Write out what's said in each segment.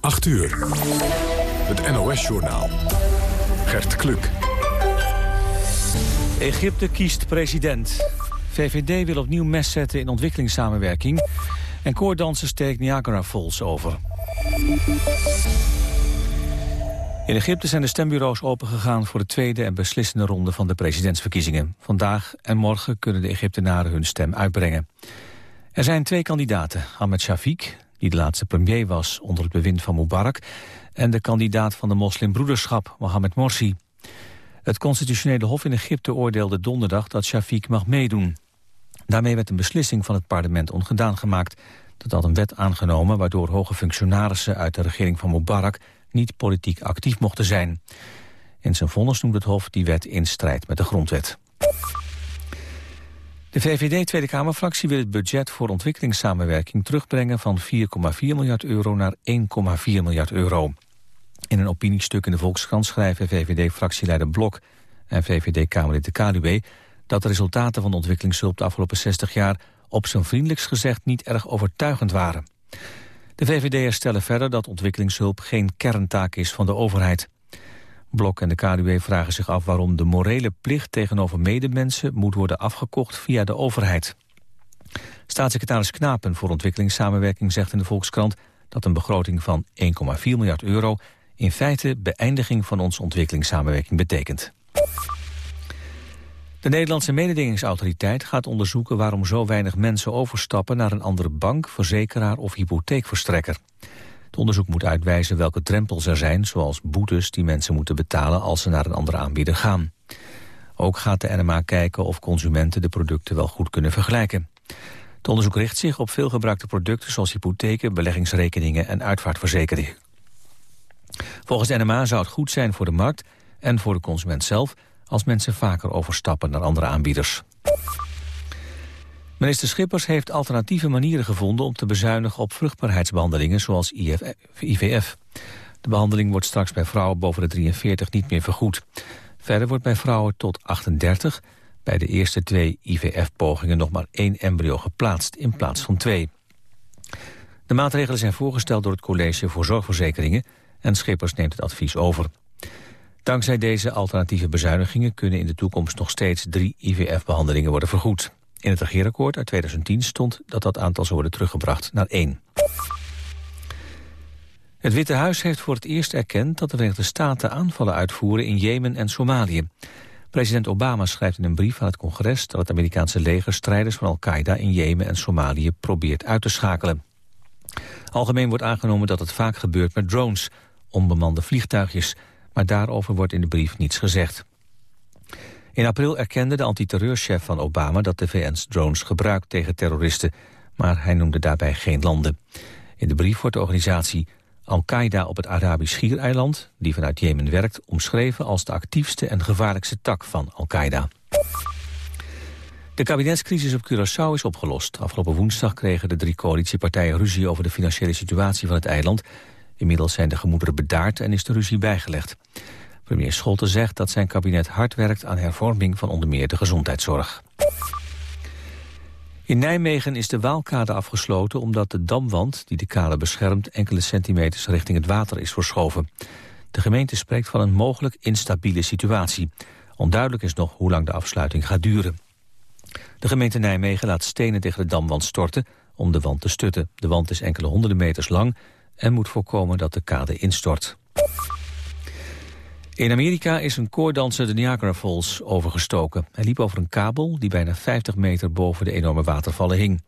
8 uur. Het NOS-journaal. Gert Kluk. Egypte kiest president. VVD wil opnieuw mes zetten in ontwikkelingssamenwerking. En koordansen steekt Niagara Falls over. In Egypte zijn de stembureaus opengegaan voor de tweede en beslissende ronde van de presidentsverkiezingen. Vandaag en morgen kunnen de Egyptenaren hun stem uitbrengen. Er zijn twee kandidaten, Ahmed Shafiq, die de laatste premier was onder het bewind van Mubarak, en de kandidaat van de moslimbroederschap, Mohamed Morsi. Het constitutionele hof in Egypte oordeelde donderdag dat Shafiq mag meedoen. Daarmee werd een beslissing van het parlement ongedaan gemaakt. Dat had een wet aangenomen waardoor hoge functionarissen uit de regering van Mubarak niet politiek actief mochten zijn. In zijn vonnis noemt het Hof die wet in strijd met de grondwet. De VVD Tweede Kamerfractie wil het budget voor ontwikkelingssamenwerking terugbrengen van 4,4 miljard euro naar 1,4 miljard euro. In een opiniestuk in de Volkskrant schrijven VVD-fractieleider Blok en VVD-Kamerlid de KDB dat de resultaten van ontwikkelingshulp de afgelopen 60 jaar op zijn vriendelijkst gezegd niet erg overtuigend waren. De VVD'ers stellen verder dat ontwikkelingshulp geen kerntaak is van de overheid. Blok en de KDW vragen zich af waarom de morele plicht tegenover medemensen moet worden afgekocht via de overheid. Staatssecretaris Knapen voor ontwikkelingssamenwerking zegt in de Volkskrant dat een begroting van 1,4 miljard euro in feite beëindiging van onze ontwikkelingssamenwerking betekent. De Nederlandse mededingingsautoriteit gaat onderzoeken waarom zo weinig mensen overstappen naar een andere bank, verzekeraar of hypotheekverstrekker. Het onderzoek moet uitwijzen welke drempels er zijn, zoals boetes die mensen moeten betalen als ze naar een andere aanbieder gaan. Ook gaat de NMA kijken of consumenten de producten wel goed kunnen vergelijken. Het onderzoek richt zich op veelgebruikte producten zoals hypotheken, beleggingsrekeningen en uitvaartverzekeringen. Volgens de NMA zou het goed zijn voor de markt en voor de consument zelf als mensen vaker overstappen naar andere aanbieders. Minister Schippers heeft alternatieve manieren gevonden om te bezuinigen op vruchtbaarheidsbehandelingen zoals IVF. De behandeling wordt straks bij vrouwen boven de 43 niet meer vergoed. Verder wordt bij vrouwen tot 38 bij de eerste twee IVF-pogingen nog maar één embryo geplaatst in plaats van twee. De maatregelen zijn voorgesteld door het College voor Zorgverzekeringen en Schippers neemt het advies over. Dankzij deze alternatieve bezuinigingen kunnen in de toekomst nog steeds drie IVF-behandelingen worden vergoed. In het regeerakkoord uit 2010 stond dat dat aantal zou worden teruggebracht naar één. Het Witte Huis heeft voor het eerst erkend dat de Verenigde Staten aanvallen uitvoeren in Jemen en Somalië. President Obama schrijft in een brief aan het congres dat het Amerikaanse leger strijders van Al-Qaeda in Jemen en Somalië probeert uit te schakelen. Algemeen wordt aangenomen dat het vaak gebeurt met drones, onbemande vliegtuigjes, maar daarover wordt in de brief niets gezegd. In april erkende de antiterreurchef van Obama dat de VN's drones gebruikt tegen terroristen, maar hij noemde daarbij geen landen. In de brief wordt de organisatie Al-Qaeda op het Arabisch Schiereiland, die vanuit Jemen werkt, omschreven als de actiefste en gevaarlijkste tak van Al-Qaeda. De kabinetscrisis op Curaçao is opgelost. Afgelopen woensdag kregen de drie coalitiepartijen ruzie over de financiële situatie van het eiland. Inmiddels zijn de gemoederen bedaard en is de ruzie bijgelegd. Premier Scholten zegt dat zijn kabinet hard werkt aan hervorming van onder meer de gezondheidszorg. In Nijmegen is de Waalkade afgesloten omdat de damwand die de kade beschermt enkele centimeters richting het water is verschoven. De gemeente spreekt van een mogelijk instabiele situatie. Onduidelijk is nog hoe lang de afsluiting gaat duren. De gemeente Nijmegen laat stenen tegen de damwand storten om de wand te stutten. De wand is enkele honderden meters lang en moet voorkomen dat de kade instort. In Amerika is een koordanser de Niagara Falls overgestoken. Hij liep over een kabel die bijna 50 meter boven de enorme watervallen hing.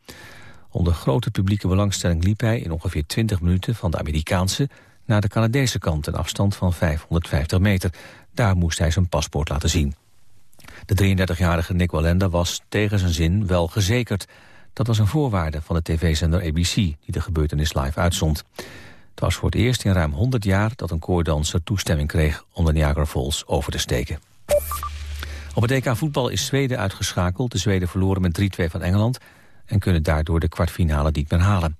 Onder grote publieke belangstelling liep hij in ongeveer 20 minuten van de Amerikaanse naar de Canadese kant, een afstand van 550 meter. Daar moest hij zijn paspoort laten zien. De 33-jarige Nick Wallenda was tegen zijn zin wel gezekerd. Dat was een voorwaarde van de tv-zender ABC, die de gebeurtenis live uitzond. Het was voor het eerst in ruim 100 jaar dat een koordanser toestemming kreeg om de Niagara Falls over te steken. Op het EK voetbal is Zweden uitgeschakeld. De Zweden verloren met 3-2 van Engeland en kunnen daardoor de kwartfinale niet meer halen.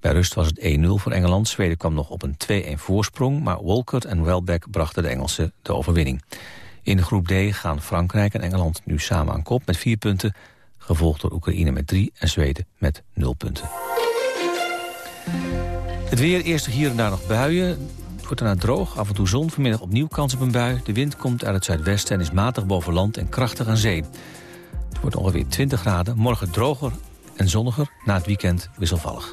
Bij rust was het 1-0 voor Engeland. Zweden kwam nog op een 2-1 voorsprong, maar Walcott en Welbeck brachten de Engelsen de overwinning. In groep D gaan Frankrijk en Engeland nu samen aan kop met vier punten, gevolgd door Oekraïne met drie en Zweden met nul punten. Het weer, eerst hier en daar nog buien. Het wordt daarna droog, af en toe zon. Vanmiddag opnieuw kans op een bui. De wind komt uit het zuidwesten en is matig boven land en krachtig aan zee. Het wordt ongeveer 20 graden. Morgen droger en zonniger. Na het weekend wisselvallig.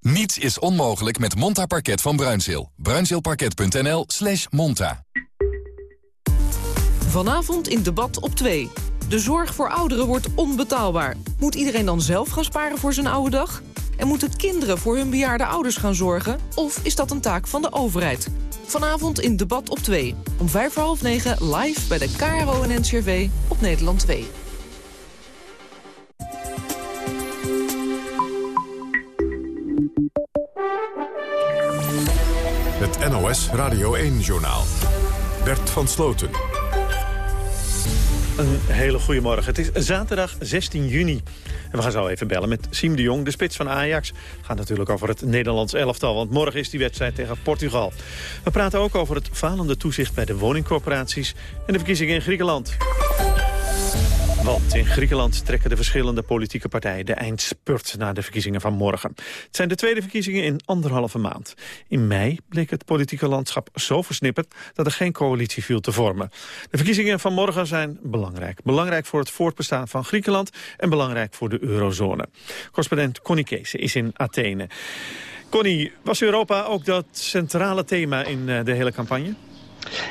Niets is onmogelijk met Monta Parket van Bruinzeel. Bruinzeelparket.nl slash monta. Vanavond in debat op 2. De zorg voor ouderen wordt onbetaalbaar. Moet iedereen dan zelf gaan sparen voor zijn oude dag? En moeten kinderen voor hun bejaarde ouders gaan zorgen? Of is dat een taak van de overheid? Vanavond in debat op 2. Om vijf voor half negen live bij de KRO en NCRV op Nederland 2. Het NOS Radio 1-journaal. Bert van Sloten. Een hele goede morgen. Het is zaterdag 16 juni. En we gaan zo even bellen met Siem de Jong, de spits van Ajax. Het gaat natuurlijk over het Nederlands elftal, want morgen is die wedstrijd tegen Portugal. We praten ook over het falende toezicht bij de woningcorporaties... en de verkiezingen in Griekenland. Want in Griekenland trekken de verschillende politieke partijen de eindspurt naar de verkiezingen van morgen. Het zijn de tweede verkiezingen in anderhalve maand. In mei bleek het politieke landschap zo versnipperd dat er geen coalitie viel te vormen. De verkiezingen van morgen zijn belangrijk. Belangrijk voor het voortbestaan van Griekenland en belangrijk voor de eurozone. Correspondent Connie Kees is in Athene. Connie, was Europa ook dat centrale thema in eh, de hele campagne?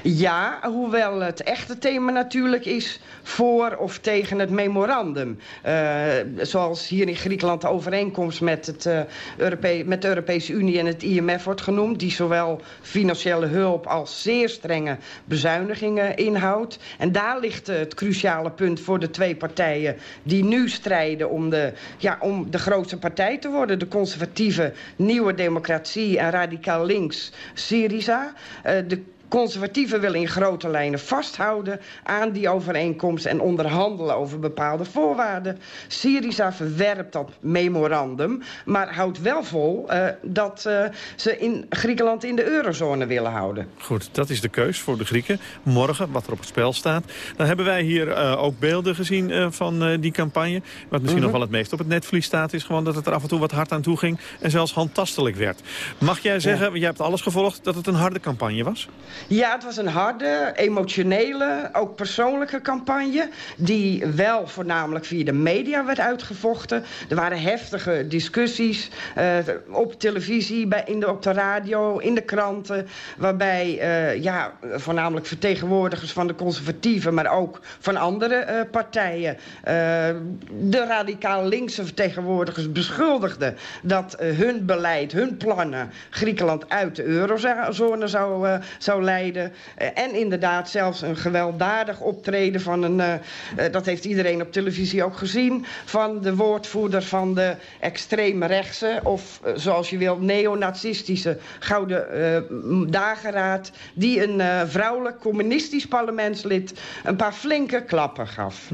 Ja, hoewel het echte thema natuurlijk is voor of tegen het memorandum. Uh, zoals hier in Griekenland de overeenkomst met, het, Europe met de Europese Unie en het IMF wordt genoemd... die zowel financiële hulp als zeer strenge bezuinigingen inhoudt. En daar ligt het cruciale punt voor de twee partijen... die nu strijden om de, ja, om de grootste partij te worden. De conservatieve Nieuwe Democratie en radicaal links Syriza. Uh, de Conservatieven willen in grote lijnen vasthouden aan die overeenkomst... en onderhandelen over bepaalde voorwaarden. Syriza verwerpt dat memorandum, maar houdt wel vol... Uh, dat uh, ze in Griekenland in de eurozone willen houden. Goed, dat is de keus voor de Grieken. Morgen, wat er op het spel staat. Dan hebben wij hier uh, ook beelden gezien van die campagne. Wat misschien -hmm. nog wel het meest op het netvlies staat... is gewoon dat het er af en toe wat hard aan toe ging... en zelfs handtastelijk werd. Mag jij zeggen, ja. jij hebt alles gevolgd... dat het een harde campagne was? Ja, het was een harde, emotionele, ook persoonlijke campagne... die wel voornamelijk via de media werd uitgevochten. Er waren heftige discussies uh, op televisie, bij, in de, op de radio, in de kranten... waarbij uh, ja, voornamelijk vertegenwoordigers van de conservatieven... maar ook van andere uh, partijen... de radicaal linkse vertegenwoordigers beschuldigden... dat hun beleid, hun plannen Griekenland uit de eurozone zou, zou leiden. Uh, en inderdaad zelfs een gewelddadig optreden van een... Uh, uh, dat heeft iedereen op televisie ook gezien... van de woordvoerder van de extreme rechtse... of zoals je wil, neonazistische Gouden Dageraad... die een vrouwelijk communistisch parlementslid... een paar flinke klappen gaf.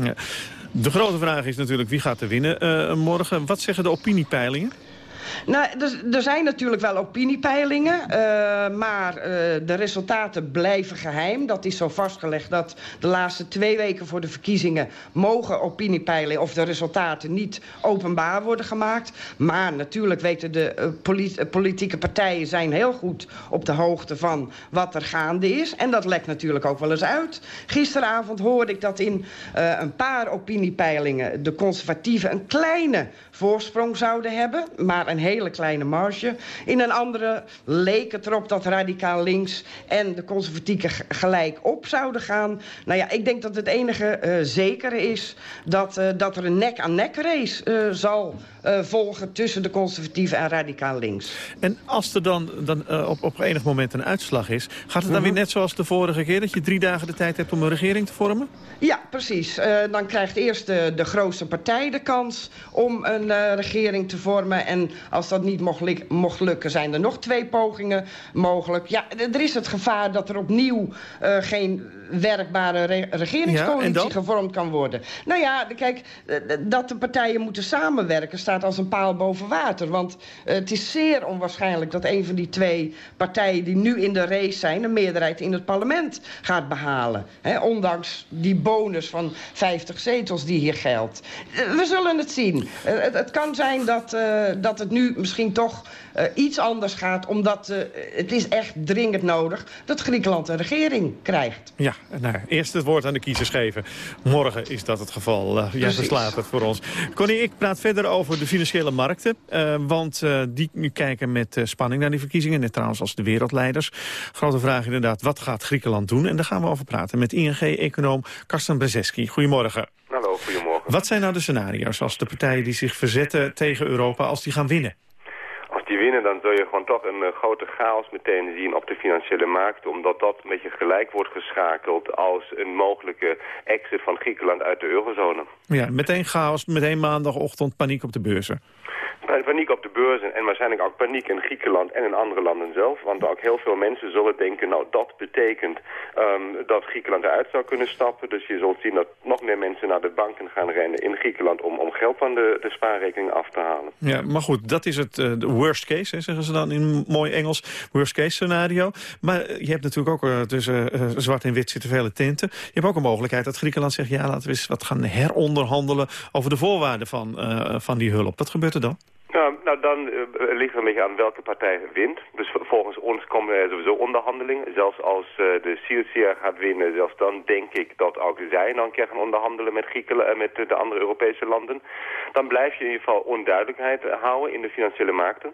De grote vraag is natuurlijk wie gaat er winnen morgen. Wat zeggen de opiniepeilingen? Nou, er, zijn natuurlijk wel opiniepeilingen, uh, maar uh, de resultaten blijven geheim. Dat is zo vastgelegd dat de laatste twee weken voor de verkiezingen... mogen opiniepeilingen of de resultaten niet openbaar worden gemaakt. Maar natuurlijk weten de polit politieke partijen zijn heel goed op de hoogte van wat er gaande is. En dat lekt natuurlijk ook wel eens uit. Gisteravond hoorde ik dat in een paar opiniepeilingen... de conservatieven een kleine voorsprong zouden hebben, maar een hele kleine marge. In een andere leek het erop dat radicaal links en de conservatieven gelijk op zouden gaan. Nou ja, ik denk dat het enige uh, zekere is dat, uh, dat er een nek-aan-nek -nek race uh, zal volgen tussen de conservatieven en radicaal links. En als er dan, dan op, op enig moment een uitslag is, gaat het dan -hmm. weer net zoals de vorige keer dat je drie dagen de tijd hebt om een regering te vormen? Ja, precies. dan krijgt eerst de, de grootste partij de kans om een regering te vormen en Als dat niet mocht, mocht lukken, zijn er nog twee pogingen mogelijk. Ja, er is het gevaar dat er opnieuw uh, geen werkbare re regeringscoalitie gevormd kan worden. Nou ja, kijk, dat de partijen moeten samenwerken staat als een paal boven water. Want uh, het is zeer onwaarschijnlijk dat een van die twee partijen die nu in de race zijn... een meerderheid in het parlement gaat behalen. Ondanks die bonus van 50 zetels die hier geldt. Uh, we zullen het zien. Het, het, kan zijn dat, dat het nu misschien toch iets anders gaat... omdat het is echt dringend nodig dat Griekenland een regering krijgt. Ja, nou, eerst het woord aan de kiezers geven. Morgen is dat het geval. Uh, jij verslaat het voor ons. Connie, ik praat verder over de financiële markten. Uh, want uh, die nu kijken met spanning naar die verkiezingen. Net trouwens als de wereldleiders. Grote vraag inderdaad, wat gaat Griekenland doen? En daar gaan we over praten met ING-econoom Karsten Brzeski. Goedemorgen. Hallo, goedemorgen. Wat zijn nou de scenario's als de partijen die zich verzetten tegen Europa... als die gaan winnen? die winnen, dan zul je gewoon toch een uh, grote chaos meteen zien op de financiële markt. Omdat dat een beetje gelijk wordt geschakeld als een mogelijke exit van Griekenland uit de eurozone. Ja, meteen chaos, meteen maandagochtend paniek op de beurzen. Paniek op de beurzen en waarschijnlijk ook paniek in Griekenland en in andere landen zelf. Want ook heel veel mensen zullen denken, nou dat betekent um, dat Griekenland eruit zou kunnen stappen. Dus je zult zien dat nog meer mensen naar de banken gaan rennen in Griekenland om, om geld van de, de spaarrekening af te halen. Ja, maar goed, dat is het uh, worst case, zeggen ze dan in mooi Engels. Worst case scenario. Maar eh, je hebt natuurlijk ook uh, tussen zwart en wit zitten vele tinten. Je hebt ook een mogelijkheid dat Griekenland zegt, ja laten we eens wat gaan heronderhandelen over de voorwaarden van, van die hulp. Wat gebeurt er dan? Nou, dan uh, ligt er beetje aan welke partij wint. Dus volgens ons komen er sowieso onderhandelingen. Zelfs als uh, de CICR gaat winnen, zelfs dan denk ik dat ook zij dan een keer gaan onderhandelen met Griekenland en met de andere Europese landen. Dan blijf je in ieder geval onduidelijkheid houden in de financiële markten.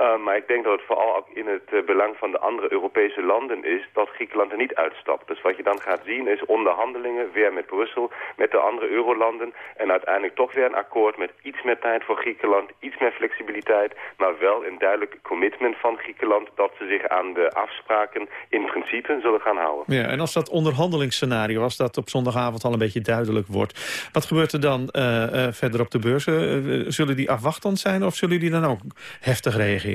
Uh, maar ik denk dat het vooral ook in het uh, belang van de andere Europese landen is dat Griekenland er niet uitstapt. Dus wat je dan gaat zien is onderhandelingen weer met Brussel, met de andere eurolanden en uiteindelijk toch weer een akkoord met iets meer tijd voor Griekenland, iets meer flexibiliteit, maar wel een duidelijk commitment van Griekenland dat ze zich aan de afspraken in principe zullen gaan houden. Ja, en als dat onderhandelingsscenario, als dat op zondagavond al een beetje duidelijk wordt, wat gebeurt er dan uh, verder op de beurzen? zullen die afwachtend zijn of zullen die dan ook heftig reageren?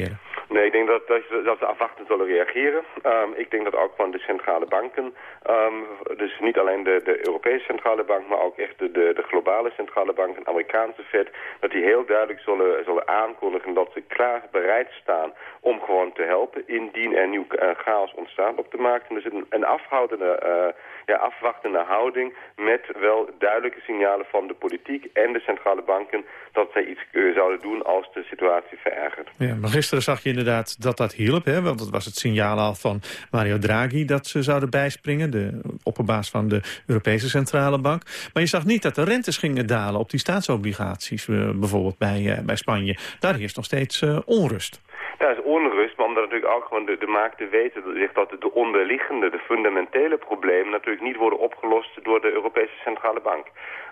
Nee, ik denk dat, dat, dat ze afwachtend zullen reageren. Um, ik denk dat ook van de centrale banken, um, dus niet alleen de, de Europese centrale bank, maar ook echt de, de, globale centrale bank, de Amerikaanse Fed, dat die heel duidelijk zullen, zullen aankondigen dat ze klaar bereid staan om gewoon te helpen indien er nieuw uh, chaos ontstaat op de markt. Dus een, een afhoudende, uh, ja, afwachtende houding met wel duidelijke signalen van de politiek en de centrale banken dat zij iets uh, zouden doen als de situatie verergert. Ja, maar gisteren zag je inderdaad dat dat hielp, want dat was het signaal al van Mario Draghi dat ze zouden bijspringen, de opperbaas van de Europese Centrale Bank. Maar je zag niet dat de rentes gingen dalen op die staatsobligaties, bijvoorbeeld bij, bij Spanje. Daar heerst nog steeds onrust. Daar is onrust, maar omdat natuurlijk ook gewoon de, de markten weten dat de onderliggende, de fundamentele problemen natuurlijk niet worden opgelost door de Europese Centrale Bank.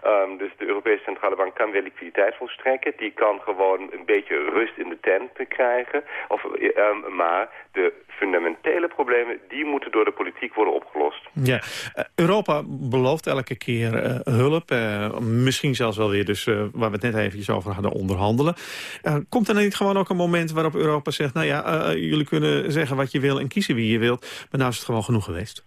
Um, dus de Europese Centrale Bank kan weer liquiditeit volstrekken. Die kan gewoon een beetje rust in de tent krijgen. Of, um, maar de fundamentele problemen, die moeten door de politiek worden opgelost. Ja, uh, Europa belooft elke keer uh, hulp. Uh, misschien zelfs wel weer, dus waar we het net eventjes over hadden, onderhandelen. komt er niet gewoon ook een moment waarop Europa zegt... nou ja, jullie kunnen zeggen wat je wil en kiezen wie je wilt... maar nou is het gewoon genoeg geweest?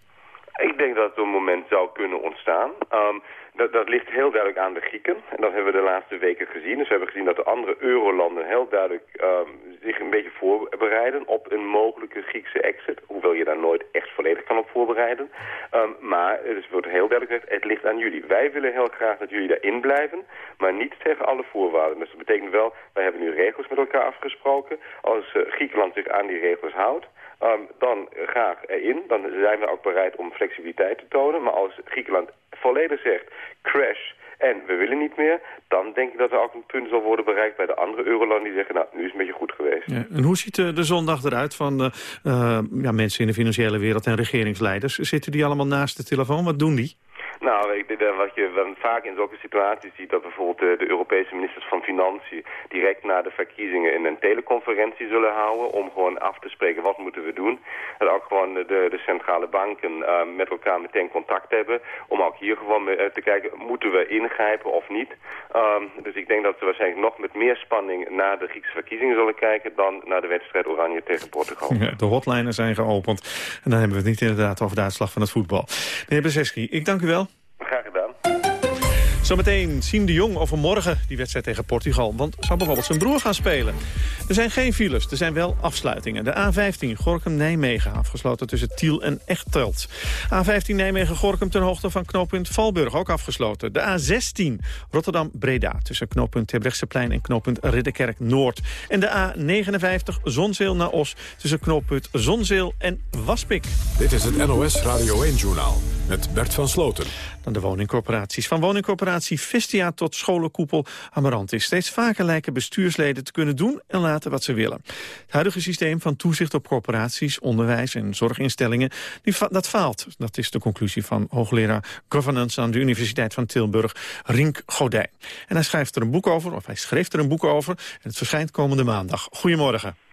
Ik denk dat er een moment zou kunnen ontstaan. Um, dat, dat, ligt heel duidelijk aan de Grieken. En dat hebben we de laatste weken gezien. Dus we hebben gezien dat de andere eurolanden heel duidelijk um, zich een beetje voorbereiden op een mogelijke Griekse exit. Hoewel je daar nooit echt volledig kan op voorbereiden. Um, maar het wordt heel duidelijk gezegd, het ligt aan jullie. Wij willen heel graag dat jullie daarin blijven, maar niet tegen alle voorwaarden. Dus dat betekent wel, wij hebben nu regels met elkaar afgesproken. Als uh, Griekenland zich aan die regels houdt, Um, dan graag erin. Dan zijn we ook bereid om flexibiliteit te tonen. Maar als Griekenland volledig zegt crash en we willen niet meer... dan denk ik dat er ook een punt zal worden bereikt bij de andere eurolanden... die zeggen, nou, nu is het een beetje goed geweest. En hoe ziet de, de zondag eruit van uh, uh, ja, mensen in de financiële wereld en regeringsleiders? Zitten die allemaal naast de telefoon? Wat doen die? Nou, ik, wat je vaak in zulke situaties ziet... dat bijvoorbeeld de, de, Europese ministers van Financiën... direct na de verkiezingen in een teleconferentie zullen houden... om gewoon af te spreken wat moeten we doen. Dat ook gewoon de, de centrale banken uh, met elkaar meteen contact hebben... om ook hier gewoon uh, te kijken, moeten we ingrijpen of niet. Um, dus ik denk dat ze waarschijnlijk nog met meer spanning... naar de Griekse verkiezingen zullen kijken... dan naar de wedstrijd Oranje tegen Portugal. Ja, de hotlijnen zijn geopend. En dan hebben we het niet inderdaad over de uitslag van het voetbal. Meneer Bezeski, ik dank u wel. Graag gedaan. Zometeen Siem de Jong over morgen, die wedstrijd tegen Portugal. Want zou bijvoorbeeld zijn broer gaan spelen. Er zijn geen files, er zijn wel afsluitingen. De A15 Gorkum-Nijmegen afgesloten tussen Tiel en Echteld. A15 Nijmegen-Gorkum ten hoogte van knooppunt Valburg ook afgesloten. De A16 Rotterdam-Breda tussen knooppunt Terbrechtseplein en knooppunt Ridderkerk-Noord. En de A59 Zonzeel naar Os tussen knooppunt Zonzeel en Waspik. Dit is het NOS Radio 1-journaal met Bert van Sloten. Dan de woningcorporaties. Van Vestia tot scholenkoepel Amarantis. Steeds vaker lijken bestuursleden te kunnen doen en laten wat ze willen. Het huidige systeem van toezicht op corporaties, onderwijs en zorginstellingen, die dat faalt. Dat is de conclusie van hoogleraar governance aan de Universiteit van Tilburg, Rink Godij. En hij schrijft er een boek over, of hij schreef er een boek over, en het verschijnt komende maandag. Goedemorgen.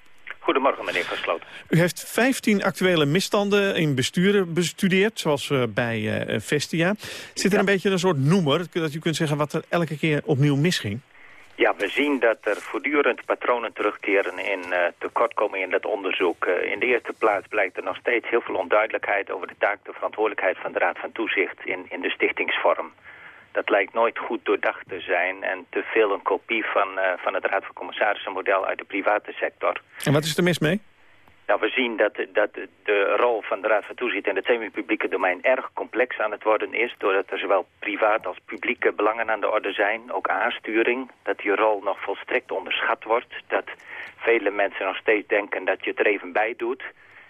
Goedemorgen, meneer Versloot. U heeft 15 actuele misstanden in besturen bestudeerd, zoals uh, bij uh, Vestia. Zit er een beetje een soort noemer, dat u kunt zeggen wat er elke keer opnieuw misging? Ja, we zien dat er voortdurend patronen terugkeren in uh, tekortkomingen in dat onderzoek. in de eerste plaats blijkt er nog steeds heel veel onduidelijkheid over de taak, de verantwoordelijkheid van de Raad van Toezicht in, in de stichtingsvorm dat lijkt nooit goed doordacht te zijn en te veel een kopie van, uh, van het Raad van Commissarissen model uit de private sector. En wat is er mis mee? Nou, we zien dat, dat de rol van de Raad van Toezicht in het semi-publieke domein erg complex aan het worden is, doordat er zowel privaat als publieke belangen aan de orde zijn, ook aansturing, dat die rol nog volstrekt onderschat wordt, dat vele mensen nog steeds denken dat je het er even bij doet.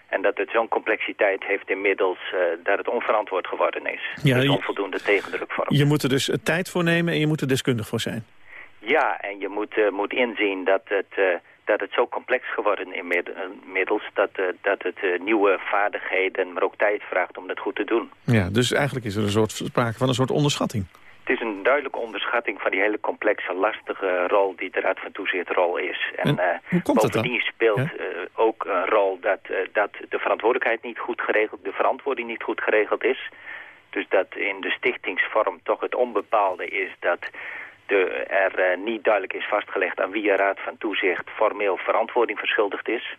En dat het zo'n complexiteit heeft inmiddels uh, dat het onverantwoord geworden is. Ja, dus onvoldoende tegendrukvorm. Je moet er dus tijd voor nemen en je moet er deskundig voor zijn. Ja, en je moet, uh, moet inzien dat het, uh, dat het zo complex geworden inmiddels... dat, dat het nieuwe vaardigheden, maar ook tijd vraagt om dat goed te doen. Ja, dus eigenlijk is er een soort sprake van een soort onderschatting. Het is een duidelijke onderschatting van die hele complexe, lastige rol die de Raad van Toezicht rol is. En, en uh, bovendien speelt uh, ook een rol dat, uh, dat de verantwoordelijkheid niet goed geregeld, de verantwoording niet goed geregeld is. Dus dat in de stichtingsvorm toch het onbepaalde is dat de, er niet duidelijk is vastgelegd aan wie een Raad van Toezicht formeel verantwoording verschuldigd is.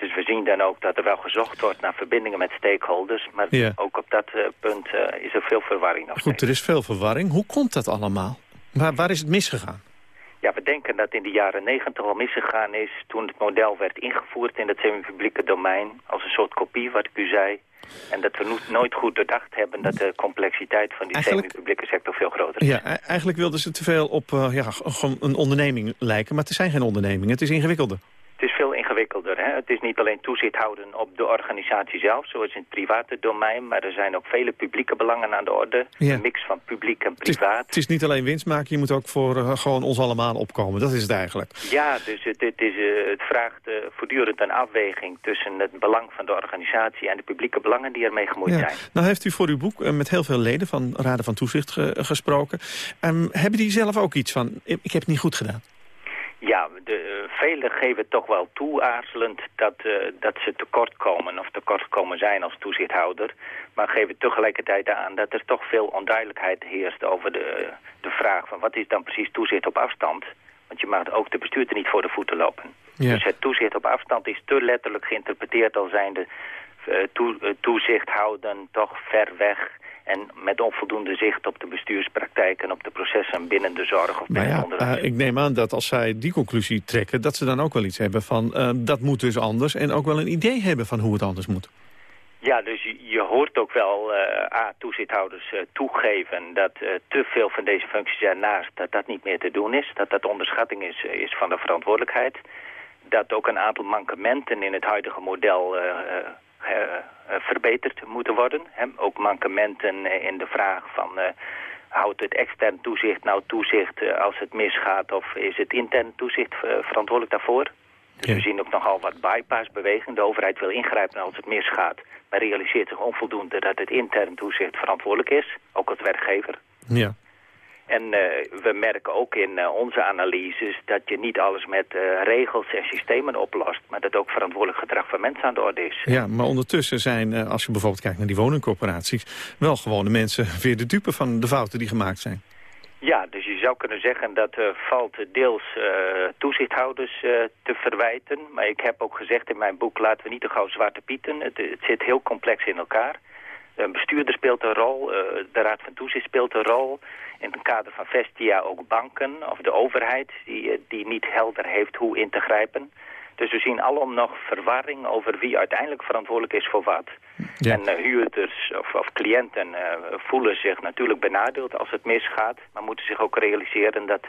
Dus we zien dan ook dat er wel gezocht wordt naar verbindingen met stakeholders. Maar ook op dat uh, punt uh, is er veel verwarring nog Goed, er is veel verwarring. Hoe komt dat allemaal? Waar, waar is het misgegaan? Ja, we denken dat in de jaren negentig al misgegaan is... toen het model werd ingevoerd in het semi-publieke domein... als een soort kopie, wat ik u zei. En dat we nooit goed doordacht hebben... dat de complexiteit van die semi-publieke sector veel groter is. Ja, e- eigenlijk wilden ze te veel op uh, ja, een onderneming lijken. Maar het zijn geen ondernemingen, het is ingewikkelder. Ingewikkelder. Hè? Het is niet alleen toezicht houden op de organisatie zelf, zoals in het private domein, maar er zijn ook vele publieke belangen aan de orde. Een mix van publiek en privaat. Het is, het is, niet alleen winst maken, je moet ook voor uh, gewoon ons allemaal opkomen. Dat is het eigenlijk. Ja, dus het, het, is, uh, het vraagt uh, voortdurend een afweging tussen het belang van de organisatie en de publieke belangen die ermee gemoeid zijn. Nou heeft u voor uw boek met heel veel leden van Raden van Toezicht gesproken. Um, hebben die zelf ook iets van, ik heb het niet goed gedaan? Ja, de, uh, velen geven toch wel toe, aarzelend, dat, uh, dat ze tekort komen of tekort komen zijn als toezichthouder. Maar geven tegelijkertijd aan dat er toch veel onduidelijkheid heerst over de, de vraag van wat is dan precies toezicht op afstand. Want je mag ook de bestuurder niet voor de voeten lopen. Ja. Dus het toezicht op afstand is te letterlijk geïnterpreteerd al zijnde uh, toe, toezicht houden toch ver weg en met onvoldoende zicht op de bestuurspraktijk en op de processen binnen de zorg of binnen ja, onderwijs. Uh, ik neem aan dat als zij die conclusie trekken, dat ze dan ook wel iets hebben van uh, dat moet dus anders. En ook wel een idee hebben van hoe het anders moet. Ja, dus je, hoort ook wel uh, A, toezichthouders uh, toegeven dat uh, te veel van deze functies ernaast, dat dat niet meer te doen is. Dat dat onderschatting is, is van de verantwoordelijkheid. Dat ook een aantal mankementen in het huidige model verbeterd moeten worden. Hè? Ook mankementen eh, in de vraag van... houdt het extern toezicht nou toezicht als het misgaat... of is het intern toezicht verantwoordelijk daarvoor? Dus we zien ook nogal wat bypassbeweging. De overheid wil ingrijpen als het misgaat, maar realiseert zich onvoldoende dat het intern toezicht verantwoordelijk is, ook als werkgever. Ja. En uh, we merken ook in uh, onze analyses dat je niet alles met uh, regels en systemen oplost, maar dat ook verantwoordelijk gedrag van mensen aan de orde is. Ja, maar ondertussen zijn, als je bijvoorbeeld kijkt naar die woningcorporaties, wel gewone mensen weer de dupe van de fouten die gemaakt zijn. Ja, dus je zou kunnen zeggen dat uh, valt deels uh, toezichthouders uh, te verwijten. Maar ik heb ook gezegd in mijn boek, laten we niet te gauw zwarte pieten. Het, het zit heel complex in elkaar. Een bestuurder speelt een rol, de Raad van Toezicht speelt een rol. In het kader van Vestia ook banken of de overheid die, die niet helder heeft hoe in te grijpen. Dus we zien alom nog verwarring over wie uiteindelijk verantwoordelijk is voor wat. Ja. En uh, huurders of, of cliënten uh, voelen zich natuurlijk benadeeld als het misgaat. Maar moeten zich ook realiseren dat,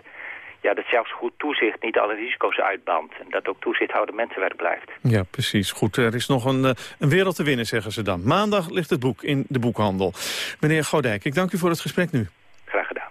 ja, dat zelfs goed toezicht niet alle risico's uitbandt. En dat ook toezichthouder mensenwerk blijft. Ja, precies. Goed, er is nog een, een wereld te winnen, zeggen ze dan. Maandag ligt het boek in de boekhandel. Meneer Godijk, ik dank u voor het gesprek nu. Graag gedaan.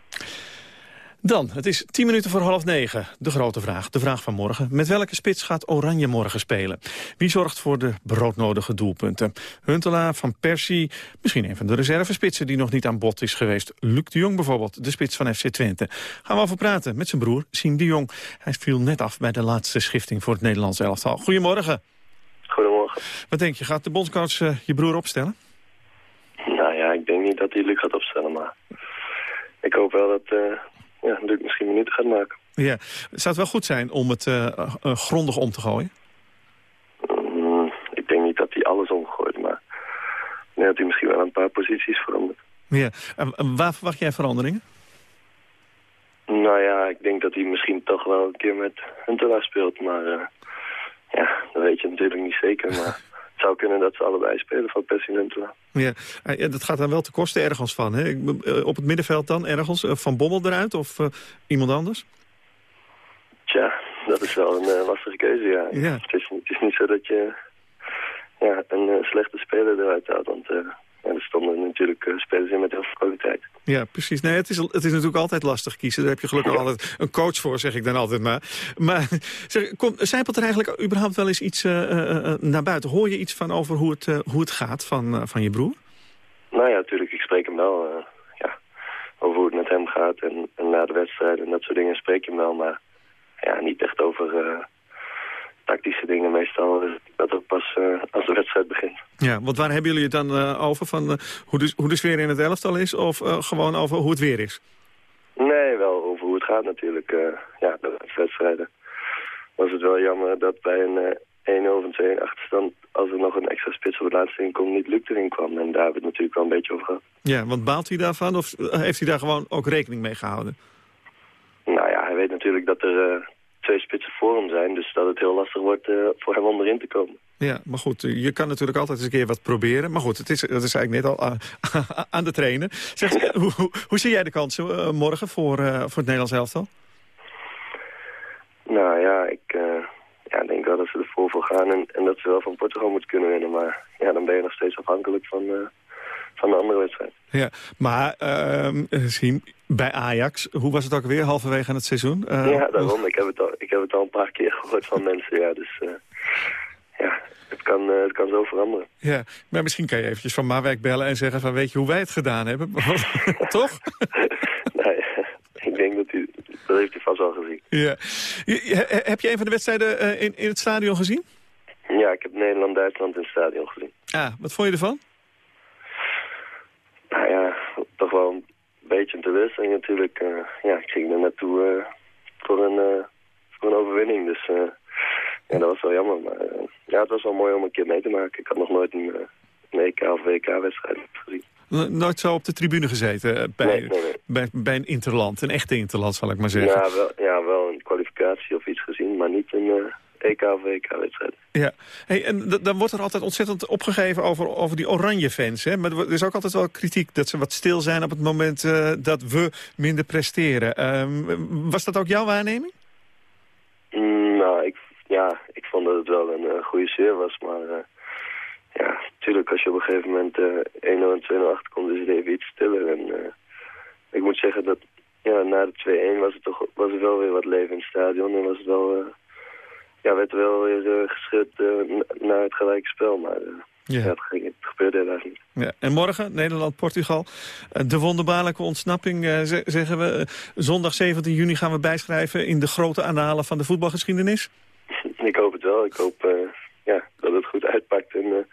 Dan, het is tien minuten voor half negen. De grote vraag, de vraag van morgen. Met welke spits gaat Oranje morgen spelen? Wie zorgt voor de broodnodige doelpunten? Huntelaar, Van Persie, misschien een van de reservespitsen... die nog niet aan bod is geweest. Luc de Jong bijvoorbeeld, de spits van FC Twente. Gaan we over praten met zijn broer, Siem de Jong. Hij viel net af bij de laatste schifting voor het Nederlands elftal. Goedemorgen. Goedemorgen. Wat denk je, gaat de bondscoach uh, je broer opstellen? Nou ja, ik denk niet dat hij Luc gaat opstellen, maar... Ik hoop wel dat, uh, ja, Luc misschien minuten gaat maken. Ja. Zou het wel goed zijn om het uh, uh, grondig om te gooien? Mm, ik denk niet dat hij alles omgooit, maar nee, dat hij misschien wel een paar posities verandert. Ja. En waar verwacht jij veranderingen? Nou ja, ik denk dat hij misschien toch wel een keer met Huntelaar speelt, maar uh, ja, dat weet je natuurlijk niet zeker, maar... Het zou kunnen dat ze allebei spelen van Persie en Huntelaar. Ja, dat gaat dan wel te kosten ergens van. Hè? Op het middenveld dan ergens? Van Bommel eruit of uh, iemand anders? Tja, dat is wel een uh, lastige keuze, ja. ja. Het, is, het, is, niet zo dat je ja, een uh, slechte speler eruit haalt. Want ja, er stonden natuurlijk spelers in met heel veel kwaliteit. Ja, precies. Nee, het is, het is natuurlijk altijd lastig kiezen. Daar heb je gelukkig ja. altijd een coach voor, zeg ik dan altijd maar. Maar zeg, kom, zijpelt er eigenlijk überhaupt wel eens iets uh, naar buiten? Hoor je iets van over hoe het, hoe het gaat van, van je broer? Nou ja, natuurlijk. Ik spreek hem wel. ja, over hoe het met hem gaat en, en na de wedstrijd en dat soort dingen spreek je hem wel. Maar ja, niet echt over tactische dingen meestal. Dat ook pas uh, als de wedstrijd begint. Ja, want waar hebben jullie het dan uh, over? Van, uh, hoe, de, hoe de sfeer in het elftal is? Of gewoon over hoe het weer is? Nee, wel over hoe het gaat natuurlijk. ja, de wedstrijden was het wel jammer dat bij een 1 of 2 achterstand... als er nog een extra spits op het laatste inkomt, niet Luc erin kwam. En daar hebben we het natuurlijk wel een beetje over gehad. Ja, want baalt hij daarvan of heeft hij daar gewoon ook rekening mee gehouden? Nou ja, hij weet natuurlijk dat er twee spitsen voor hem zijn. Dus dat het heel lastig wordt uh, voor hem om erin te komen. Ja, maar goed, je kan natuurlijk altijd eens een keer wat proberen. Maar goed, het is, dat is eigenlijk net al uh, aan de trainen. Zeg, ja. hoe, hoe, hoe, zie jij de kansen morgen voor, voor het Nederlands elftal? Nou ja, ik ja, denk wel dat ze ervoor voor gaan en, en dat ze wel van Portugal moeten kunnen winnen. Maar ja, dan ben je nog steeds afhankelijk van, van de andere wedstrijd. Ja, maar Siem, bij Ajax. Hoe was het ook weer halverwege aan het seizoen? Uh, ja, daarom. Ik heb, het al, ik heb het al een paar keer gehoord van mensen. Ja, dus uh, ja, het kan, uh, het kan zo veranderen. Ja, maar misschien kan je eventjes van Marwijk bellen en zeggen van weet je hoe wij het gedaan hebben? Toch? nee, ik denk dat hij, dat heeft hij vast wel gezien. Ja. Heb je een van de wedstrijden in, in het stadion gezien? Ja, ik heb Nederland-Duitsland in het stadion gezien. Ah, wat vond je ervan? Nou ja, toch wel een beetje een teleurstelling natuurlijk. Uh, ja, ik ging er naartoe uh, voor, een, uh, voor een overwinning. Dus ja, dat was wel jammer. Maar ja, het was wel mooi om een keer mee te maken. Ik had nog nooit een, een EK of WK-wedstrijd gezien. Nooit zo op de tribune gezeten bij, nee, nee, nee. bij, bij een interland, een echte interland zal ik maar zeggen. Ja, wel, ja, wel een kwalificatie of iets gezien, maar niet een EK of WK-wedstrijd. Ja, hey, en dan wordt er altijd ontzettend opgegeven over, over die oranje fans. Hè? Maar er is ook altijd wel kritiek dat ze wat stil zijn op het moment uh, dat we minder presteren. Um, was dat ook jouw waarneming? Mm, nou, ik, ja, ik vond dat het wel een uh, goede sfeer was, maar... Uh, ja, natuurlijk, als je op een gegeven moment 1-0 en 2-0 achterkomt, is het even iets stiller. En ik moet zeggen dat ja, na de 2-1 was het toch was er wel weer wat leven in het stadion en was het wel ja, werd wel weer geschud naar het gelijke spel. Maar ja. het, ging, het gebeurde helaas niet. Ja. En morgen, Nederland-Portugal. De wonderbaarlijke ontsnapping, zeggen we. Zondag 17 juni gaan we bijschrijven in de grote analen van de voetbalgeschiedenis? Ik hoop het wel. Ik hoop ja, dat het goed uitpakt. En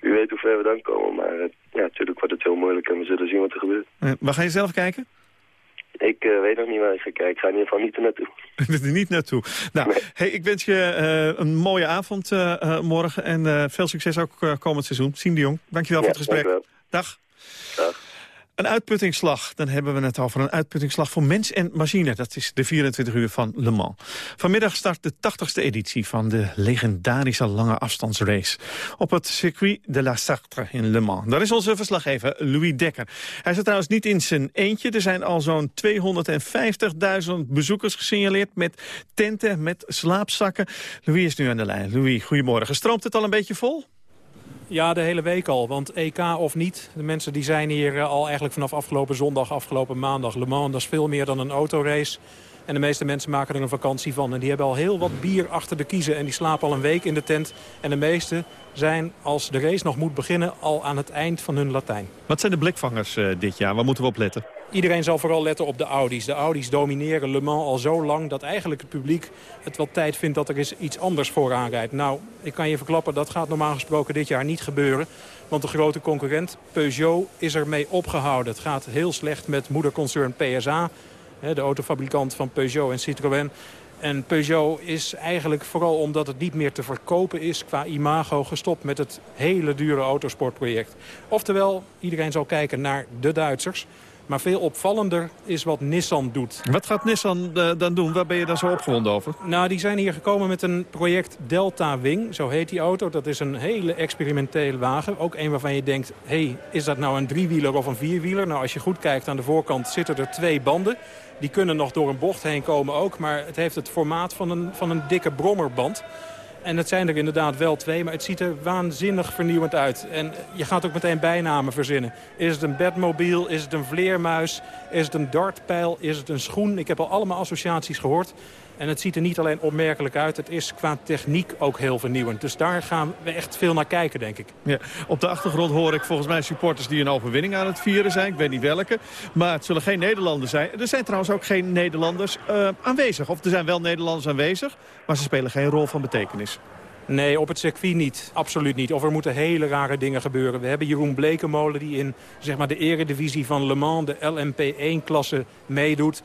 wie weet hoe ver we dan komen. Maar ja, natuurlijk wordt het heel moeilijk en we zullen zien wat er gebeurt. waar ga je zelf kijken? Ik uh, weet nog niet waar ik ga kijken. Ik ga in ieder geval niet er naartoe. niet naartoe. Nou, hey, ik wens je uh, een mooie avond uh, morgen. En veel succes ook komend seizoen. Siem de Jong, dankjewel ja, voor het gesprek. Dag. Dag. Een uitputtingsslag, dan hebben we het over een uitputtingsslag voor mens en machine. Dat is de 24 uur van Le Mans. Vanmiddag start de 80ste editie van de legendarische lange afstandsrace. Op het circuit de la Sartre in Le Mans. Daar is onze verslaggever Louis Dekker. Hij zit trouwens niet in zijn eentje. Er zijn al zo'n 250.000 bezoekers gesignaleerd met tenten, met slaapzakken. Louis is nu aan de lijn. Louis, goedemorgen. Stroomt het al een beetje vol? Ja, de hele week al. Want EK of niet, de mensen die zijn hier eh, al eigenlijk vanaf afgelopen zondag, afgelopen maandag. Le Mans, dat is veel meer dan een autorace. En de meeste mensen maken er een vakantie van. En die hebben al heel wat bier achter de kiezen. En die slapen al een week in de tent. En de meeste zijn, als de race nog moet beginnen, al aan het eind van hun Latijn. Wat zijn de blikvangers uh, dit jaar? Waar moeten we op letten? Iedereen zal vooral letten op de Audi's. De Audi's domineren Le Mans al zo lang dat eigenlijk het publiek het wel tijd vindt dat er eens iets anders vooraan rijdt. Nou, ik kan je verklappen, dat gaat normaal gesproken dit jaar niet gebeuren. Want de grote concurrent Peugeot is ermee opgehouden. Het gaat heel slecht met moederconcern PSA, de autofabrikant van Peugeot en Citroën. En Peugeot is eigenlijk vooral omdat het niet meer te verkopen is qua imago gestopt met het hele dure autosportproject. Oftewel, iedereen zal kijken naar de Duitsers. Maar veel opvallender is wat Nissan doet. Wat gaat Nissan uh, dan doen? Waar ben je daar zo opgewonden over? Nou, die zijn hier gekomen met een project Delta Wing. Zo heet die auto. Dat is een hele experimentele wagen. Ook een waarvan je denkt, hey, is dat nou een driewieler of een vierwieler? Nou, als je goed kijkt aan de voorkant zitten er twee banden. Die kunnen nog door een bocht heen komen ook. Maar het heeft het formaat van een, van een dikke brommerband. En het zijn er inderdaad wel twee, maar het ziet er waanzinnig vernieuwend uit. En je gaat ook meteen bijnamen verzinnen. Is het een bedmobiel? Is het een vleermuis? Is het een dartpijl? Is het een schoen? Ik heb al allemaal associaties gehoord. En het ziet er niet alleen opmerkelijk uit, het is qua techniek ook heel vernieuwend. Dus daar gaan we echt veel naar kijken, denk ik. Ja, op de achtergrond hoor ik volgens mij supporters die een overwinning aan het vieren zijn. Ik weet niet welke, maar het zullen geen Nederlanders zijn. Er zijn trouwens ook geen Nederlanders uh, aanwezig. Of er zijn wel Nederlanders aanwezig, maar ze spelen geen rol van betekenis. Nee, op het circuit niet. Absoluut niet. Of er moeten hele rare dingen gebeuren. We hebben Jeroen Blekemolen die in zeg maar, de eredivisie van Le Mans, de LMP1-klasse, meedoet.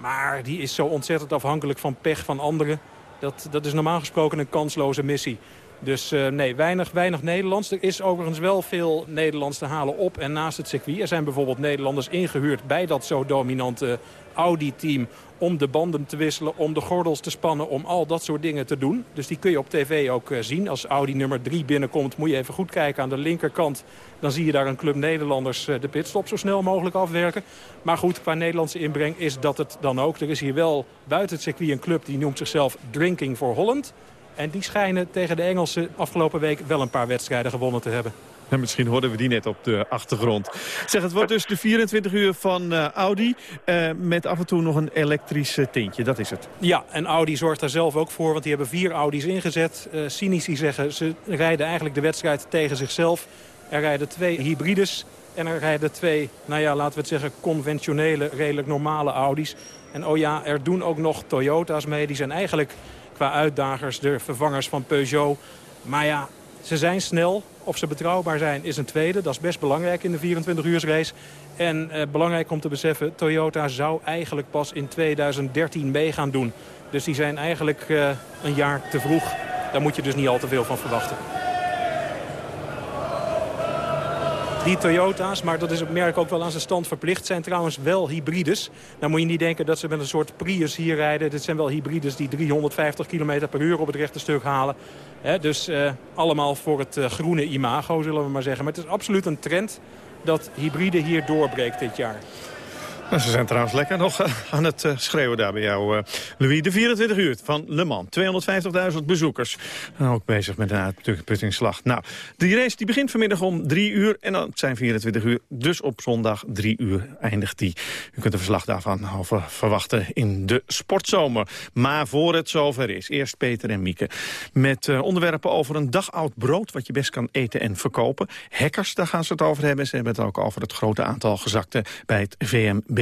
Maar die is zo ontzettend afhankelijk van pech van anderen. Dat, dat is normaal gesproken een kansloze missie. Dus uh, nee, weinig, weinig Nederlands. Er is overigens wel veel Nederlands te halen op en naast het circuit. Er zijn bijvoorbeeld Nederlanders ingehuurd bij dat zo dominante Audi-team om de banden te wisselen, om de gordels te spannen, om al dat soort dingen te doen. Dus die kun je op tv ook eh, zien. Als Audi nummer 3 binnenkomt, moet je even goed kijken aan de linkerkant. Dan zie je daar een club Nederlanders eh, de pitstop zo snel mogelijk afwerken. Maar goed, qua Nederlandse inbreng is dat het dan ook. Er is hier wel buiten het circuit een club die noemt zichzelf Drinking for Holland. En die schijnen tegen de Engelsen afgelopen week wel een paar wedstrijden gewonnen te hebben. En misschien hoorden we die net op de achtergrond. Zeg, het wordt dus de 24 uur van uh, Audi... Uh, met af en toe nog een elektrisch tintje, dat is het. Ja, en Audi zorgt daar zelf ook voor, want die hebben vier Audi's ingezet. Uh, cynici zeggen, ze rijden eigenlijk de wedstrijd tegen zichzelf. Er rijden twee hybrides en er rijden twee, nou ja, laten we het zeggen... conventionele, redelijk normale Audi's. En oh ja, er doen ook nog Toyota's mee. Die zijn eigenlijk qua uitdagers de vervangers van Peugeot. Maar ja, ze zijn snel. Of ze betrouwbaar zijn is een tweede. Dat is best belangrijk in de 24 uur race. En eh, belangrijk om te beseffen, Toyota zou eigenlijk pas in 2013 mee gaan doen. Dus die zijn eigenlijk uh, een jaar te vroeg. Daar moet je dus niet al te veel van verwachten. Die Toyota's, maar dat is het merk ook wel aan zijn stand verplicht, zijn trouwens wel hybrides. Nou moet je niet denken dat ze met een soort Prius hier rijden. Dit zijn wel hybrides die 350 km per uur op het rechte stuk halen. dus uh, allemaal voor het uh, groene imago, zullen we maar zeggen. Maar het is absoluut een trend dat hybride hier doorbreekt dit jaar. Nou, ze zijn trouwens lekker nog eh, aan het uh, schreeuwen daar bij jou, uh, Louis. De 24 uur van Le Mans. 250.000 bezoekers. En ook bezig met een uitputtingsslag. Nou, die race die begint vanmiddag om 3 uur. En dan zijn 24 uur. Dus op zondag 3 uur eindigt die. U kunt een verslag daarvan over verwachten in de sportzomer. Maar voor het zover is, eerst Peter en Mieke. Met onderwerpen over een dag oud brood... wat je best kan eten en verkopen. Hackers, daar gaan ze het over hebben. Ze hebben het ook over het grote aantal gezakten bij het VMB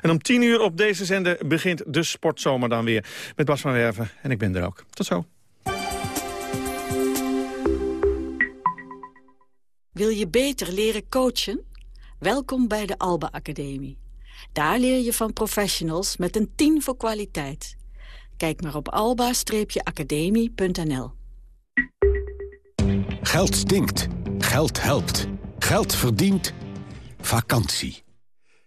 en om tien uur op deze zender begint de sportzomer dan weer. Met Bas van Werven en ik ben er ook. Tot zo. Wil je beter leren coachen? Welkom bij de Alba Academie. Daar leer je van professionals met een 10 voor kwaliteit. Kijk maar op alba-academie.nl Geld stinkt. Geld helpt. Geld verdient. Vakantie.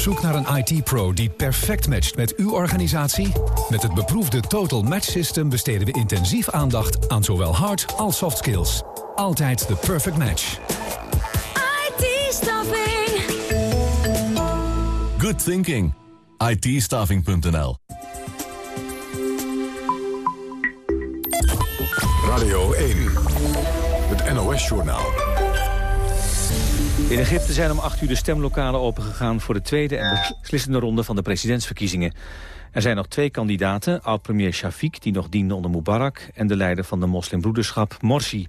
Zoek naar een IT-pro die perfect matcht met uw organisatie? Met het beproefde Total Match System besteden we intensief aandacht aan zowel hard als soft skills. Altijd de perfect match. IT-staffing. Good thinking. it Radio 1. Het NOS-journaal. In Egypte zijn om 8 uur de stemlokalen opengegaan... voor de tweede en beslissende ronde van de presidentsverkiezingen. Er zijn nog twee kandidaten, oud-premier Shafiq... die nog diende onder Mubarak... en de leider van de moslimbroederschap Morsi.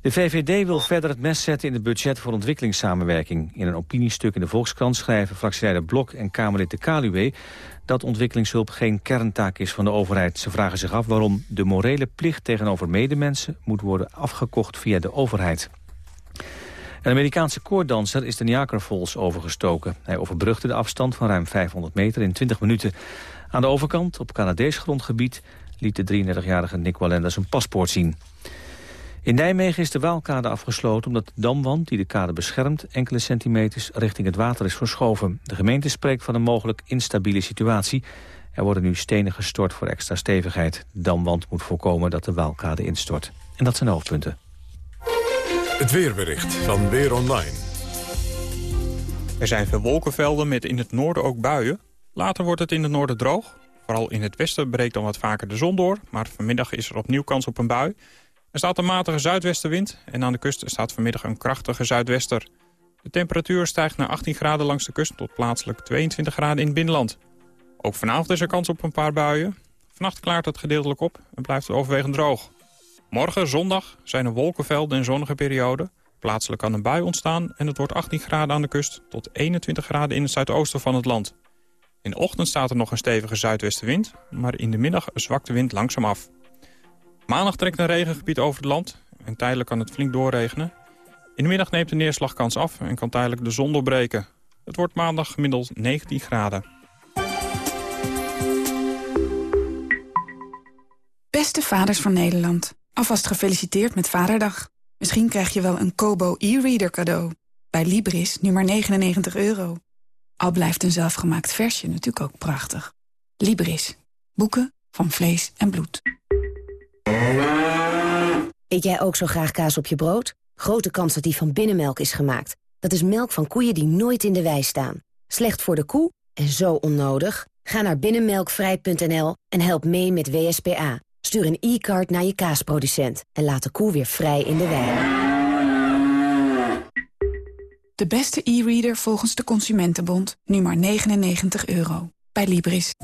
De VVD wil verder het mes zetten in het budget voor ontwikkelingssamenwerking. In een opiniestuk in de Volkskrant schrijven fractieleider Blok en Kamerlid de Kaluwe... dat ontwikkelingshulp geen kerntaak is van de overheid. Ze vragen zich af waarom de morele plicht tegenover medemensen... moet worden afgekocht via de overheid. Een Amerikaanse koorddanser is de Niagara Falls overgestoken. Hij overbrugde de afstand van ruim 500 meter in 20 minuten. Aan de overkant, op Canadees grondgebied, liet de 33-jarige Nick Wallenda zijn paspoort zien. In Nijmegen is de Waalkade afgesloten omdat de damwand die de kade beschermt enkele centimeters richting het water is verschoven. De gemeente spreekt van een mogelijk instabiele situatie. Er worden nu stenen gestort voor extra stevigheid. De damwand moet voorkomen dat de Waalkade instort. En dat zijn de hoofdpunten. Het weerbericht van Weer Online. Er zijn veel wolkenvelden met in het noorden ook buien. Later wordt het in het noorden droog. Vooral in het westen breekt dan wat vaker de zon door. Maar vanmiddag is er opnieuw kans op een bui. Er staat een matige zuidwestenwind. En aan de kust staat vanmiddag een krachtige zuidwester. De temperatuur stijgt naar 18 graden langs de kust... tot plaatselijk 22 graden in het binnenland. Ook vanavond is er kans op een paar buien. Vannacht klaart het gedeeltelijk op en blijft het overwegend droog. Morgen, zondag, zijn er wolkenvelden en zonnige perioden. Plaatselijk kan een bui ontstaan en het wordt 18 graden aan de kust... tot 21 graden in het zuidoosten van het land. In de ochtend staat er nog een stevige zuidwestenwind... maar in de middag zwakt de wind langzaam af. Maandag trekt een regengebied over het land... en tijdelijk kan het flink doorregenen. In de middag neemt de neerslagkans af en kan tijdelijk de zon doorbreken. Het wordt maandag gemiddeld 19 graden. Beste vaders van Nederland... Alvast gefeliciteerd met Vaderdag. Misschien krijg je wel een Kobo e-reader cadeau. Bij Libris nu maar 99 euro. Al blijft een zelfgemaakt versje natuurlijk ook prachtig. Libris. Boeken van vlees en bloed. Eet jij ook zo graag kaas op je brood? Grote kans dat die van binnenmelk is gemaakt. Dat is melk van koeien die nooit in de wei staan. Slecht voor de koe en zo onnodig? Ga naar binnenmelkvrij.nl en help mee met WSPA. Stuur een e-card naar je kaasproducent en laat de koe weer vrij in de wei. De beste e-reader volgens de Consumentenbond. Nu maar 99 euro. Bij Libris.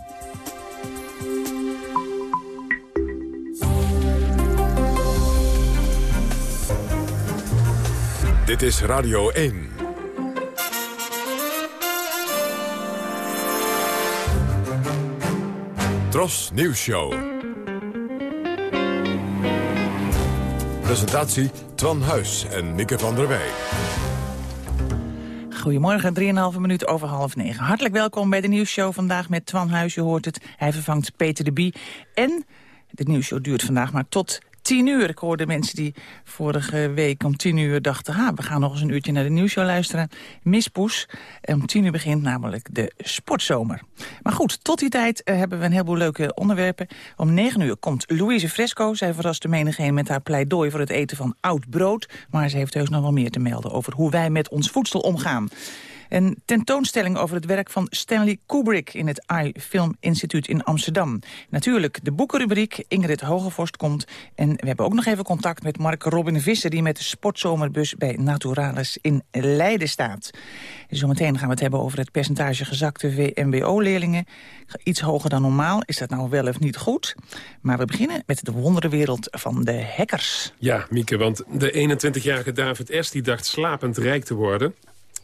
Dit is Radio 1. Tros Nieuws Show. Presentatie Twan Huis en Mieke van der Wij. Goedemorgen, 3,5 minuut over half negen. Hartelijk welkom bij de nieuwsshow vandaag met Twan Huis. Je hoort het, hij vervangt Peter de Bie. En de nieuwsshow duurt vandaag maar tot tien uur. Ik hoorde mensen die vorige week om tien uur dachten... Ha, we gaan nog eens een uurtje naar de nieuwsshow luisteren. Mispoes. Om tien uur begint namelijk de sportzomer. Maar goed, tot die tijd eh, hebben we een heleboel leuke onderwerpen. Om negen uur komt Louise Fresco. Zij verrast de menigeen met haar pleidooi voor het eten van oud brood. Maar ze heeft heus nog wel meer te melden over hoe wij met ons voedsel omgaan. Een tentoonstelling over het werk van Stanley Kubrick... in het AI Film Instituut in Amsterdam. Natuurlijk de boekenrubriek, Ingrid Hogevorst komt. En we hebben ook nog even contact met Mark Robin Visser... die met de sportzomerbus bij Naturalis in Leiden staat. Zometeen gaan we het hebben over het percentage gezakte VMBO-leerlingen. Iets hoger dan normaal. Is dat nou wel of niet goed? Maar we beginnen met de wonderenwereld van de hackers. Ja, Mieke, want de 21-jarige David S. die dacht slapend rijk te worden...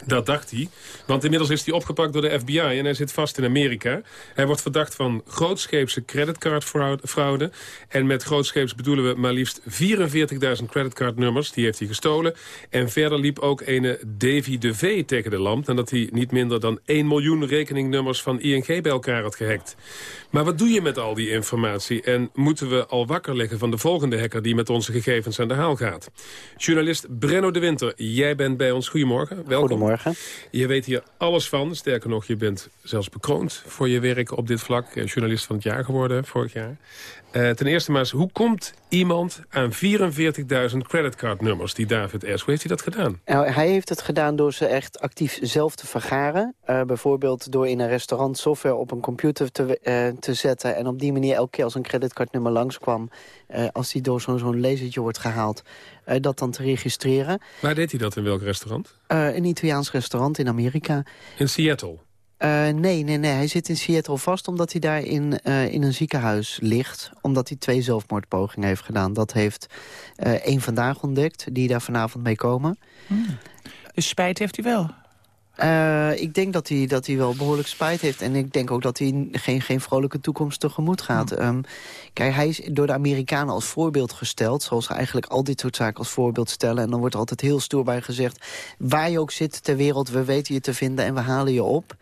Dat dacht hij. Want inmiddels is hij opgepakt door de FBI en hij zit vast in Amerika. Hij wordt verdacht van grootscheepse creditcardfraude. En met grootscheeps bedoelen we maar liefst 44.000 creditcardnummers. Die heeft hij gestolen. En verder liep ook ene Davy de V tegen de lamp... nadat hij niet minder dan 1 miljoen rekeningnummers van ING bij elkaar had gehackt. Maar wat doe je met al die informatie? En moeten we al wakker liggen van de volgende hacker... die met onze gegevens aan de haal gaat? Journalist Brenno de Winter, jij bent bij ons. Goedemorgen. Welkom. Je weet hier alles van. Sterker nog, je bent zelfs bekroond voor je werk op dit vlak. Eh, journalist van het jaar geworden vorig jaar. Uh, ten eerste maar eens, hoe komt iemand aan 44.000 creditcardnummers, die David S. Hoe heeft hij dat gedaan? Nou, hij heeft het gedaan door ze echt actief zelf te vergaren. Uh, bijvoorbeeld door in een restaurant software op een computer te, uh, te zetten... en op die manier elke keer als een creditcardnummer langskwam... als die door zo'n zo'n lasertje wordt gehaald, dat dan te registreren. Waar deed hij dat, in welk restaurant? een Italiaans restaurant in Amerika. In Seattle? Uh, nee, nee, nee. Hij zit in Seattle vast omdat hij daar in, uh, in een ziekenhuis ligt. Omdat hij twee zelfmoordpogingen heeft gedaan. Dat heeft uh, één vandaag ontdekt, die daar vanavond mee komen. Hmm. Dus spijt heeft hij wel? Ik denk dat hij, dat hij wel behoorlijk spijt heeft. En ik denk ook dat hij geen, geen vrolijke toekomst tegemoet gaat. Hmm. Um, kijk, hij is door de Amerikanen als voorbeeld gesteld. Zoals ze eigenlijk al dit soort zaken als voorbeeld stellen. En dan wordt er altijd heel stoer bij gezegd... waar je ook zit ter wereld, we weten je te vinden en we halen je op.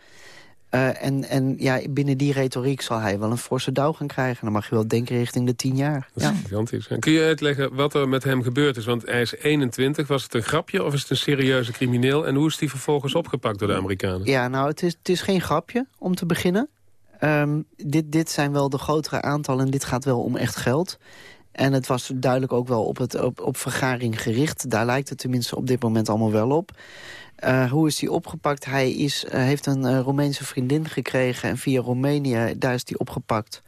Uh, en, en ja, binnen die retoriek zal hij wel een forse douw gaan krijgen. Dan mag je wel denken richting de tien jaar. Dat is ja. gigantisch. Kun je uitleggen wat er met hem gebeurd is? Want hij is 21. Was het een grapje of is het een serieuze crimineel? En hoe is hij vervolgens opgepakt door de Amerikanen? Ja, nou, het is, het is geen grapje om te beginnen. Um, dit, dit zijn wel de grotere aantallen en dit gaat wel om echt geld. En het was duidelijk ook wel op, het, op, op vergaring gericht. Daar lijkt het tenminste op dit moment allemaal wel op. Uh, hoe is hij opgepakt? Hij is, uh, heeft een uh, Roemeense vriendin gekregen en via Roemenië, daar is hij opgepakt.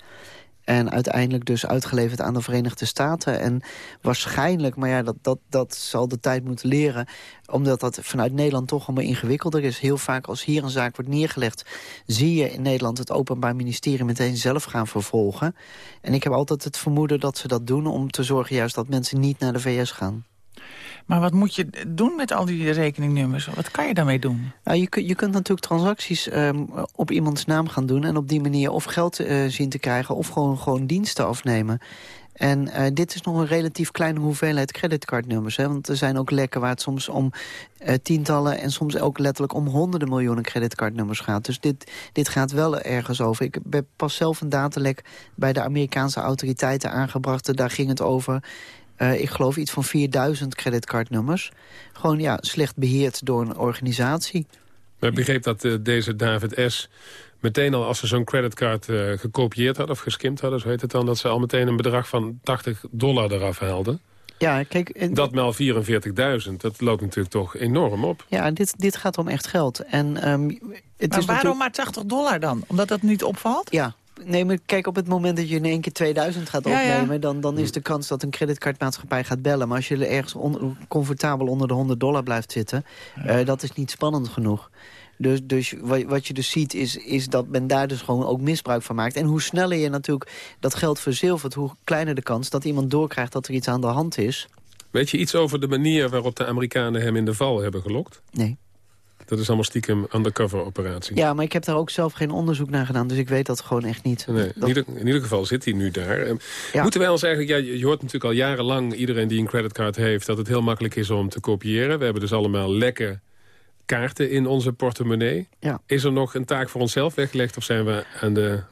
En uiteindelijk dus uitgeleverd aan de Verenigde Staten. En waarschijnlijk, maar ja, dat, dat, dat zal de tijd moeten leren... omdat dat vanuit Nederland toch allemaal ingewikkelder is. Heel vaak als hier een zaak wordt neergelegd... zie je in Nederland het Openbaar Ministerie meteen zelf gaan vervolgen. En ik heb altijd het vermoeden dat ze dat doen... om te zorgen juist dat mensen niet naar de VS gaan. Maar wat moet je doen met al die rekeningnummers? Wat kan je daarmee doen? Nou, je, kunt, je kunt natuurlijk transacties um, op iemands naam gaan doen... en op die manier of geld uh, zien te krijgen of gewoon, gewoon diensten afnemen. En uh, dit is nog een relatief kleine hoeveelheid creditcardnummers. Hè? Want er zijn ook lekken waar het soms om uh, tientallen... en soms ook letterlijk om honderden miljoenen creditcardnummers gaat. Dus dit, dit gaat wel ergens over. Ik heb pas zelf een datalek bij de Amerikaanse autoriteiten aangebracht. Daar ging het over uh, ik geloof iets van 4000 creditcardnummers. Gewoon ja, slecht beheerd door een organisatie. Maar ik begreep dat uh, deze David S. meteen al als ze zo'n creditcard uh, gekopieerd had of geskimd hadden, zo heet het dan, dat ze al meteen een bedrag van 80 dollar eraf haalden. Ja, kijk... En... Dat maal 44.000, dat loopt natuurlijk toch enorm op. Ja, dit, dit gaat om echt geld. En, um, het maar is waarom natuurlijk... maar 80 dollar dan? Omdat dat niet opvalt? Ja, nee, maar kijk, op het moment dat je in één keer 2000 gaat opnemen... Dan, dan is de kans dat een creditcardmaatschappij gaat bellen. Maar als je er ergens comfortabel onder de 100 dollar blijft zitten... Uh, dat is niet spannend genoeg. Dus, dus wat je dus ziet is, is dat men daar dus gewoon ook misbruik van maakt. En hoe sneller je natuurlijk dat geld verzilvert... hoe kleiner de kans dat iemand doorkrijgt dat er iets aan de hand is. Weet je iets over de manier waarop de Amerikanen hem in de val hebben gelokt? Nee. Dat is allemaal stiekem undercover operatie. Ja, maar ik heb daar ook zelf geen onderzoek naar gedaan. Dus ik weet dat gewoon echt niet. Nee, in, ieder, in, ieder, geval zit hij nu daar. Ehm, moeten wij ons eigenlijk... Ja, je hoort natuurlijk al jarenlang iedereen die een creditcard heeft... dat het heel makkelijk is om te kopiëren. We hebben dus allemaal lekke kaarten in onze portemonnee. Ja. Is er nog een taak voor onszelf weggelegd of zijn we aan de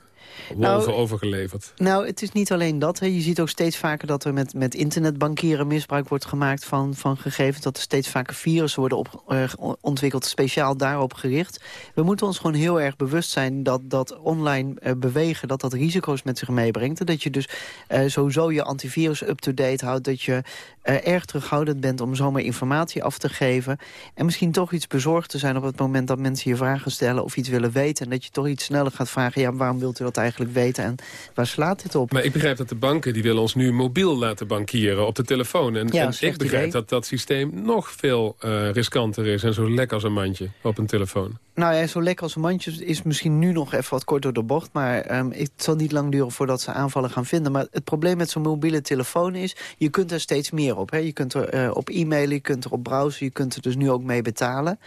nou, overgeleverd. Nou, het is niet alleen dat. Hè. Je ziet ook steeds vaker dat er met, met internetbankieren misbruik wordt gemaakt van, van gegevens. Dat er steeds vaker virussen worden op, uh, ontwikkeld, speciaal daarop gericht. We moeten ons gewoon heel erg bewust zijn dat, dat online uh, bewegen... dat dat risico's met zich meebrengt. En dat je dus uh, sowieso je antivirus up-to-date houdt. Dat je erg terughoudend bent om zomaar informatie af te geven. En misschien toch iets bezorgd te zijn op het moment dat mensen je vragen stellen... of iets willen weten. En dat je toch iets sneller gaat vragen... ja, waarom wilt u dat eigenlijk weten en waar slaat dit op? Maar ik begrijp dat de banken die willen ons nu mobiel laten bankieren op de telefoon. En, ja, en ik begrijp dat dat systeem nog veel uh, riskanter is... en zo lek als een mandje op een telefoon. Nou ja, zo lekker als een mandje is misschien nu nog even wat kort door de bocht. Maar um, het zal niet lang duren voordat ze aanvallen gaan vinden. Maar het probleem met zo'n mobiele telefoon is... je kunt er steeds meer op. Hè. Je kunt er uh, op e-mailen, je kunt er op browsen... je kunt er dus nu ook mee betalen.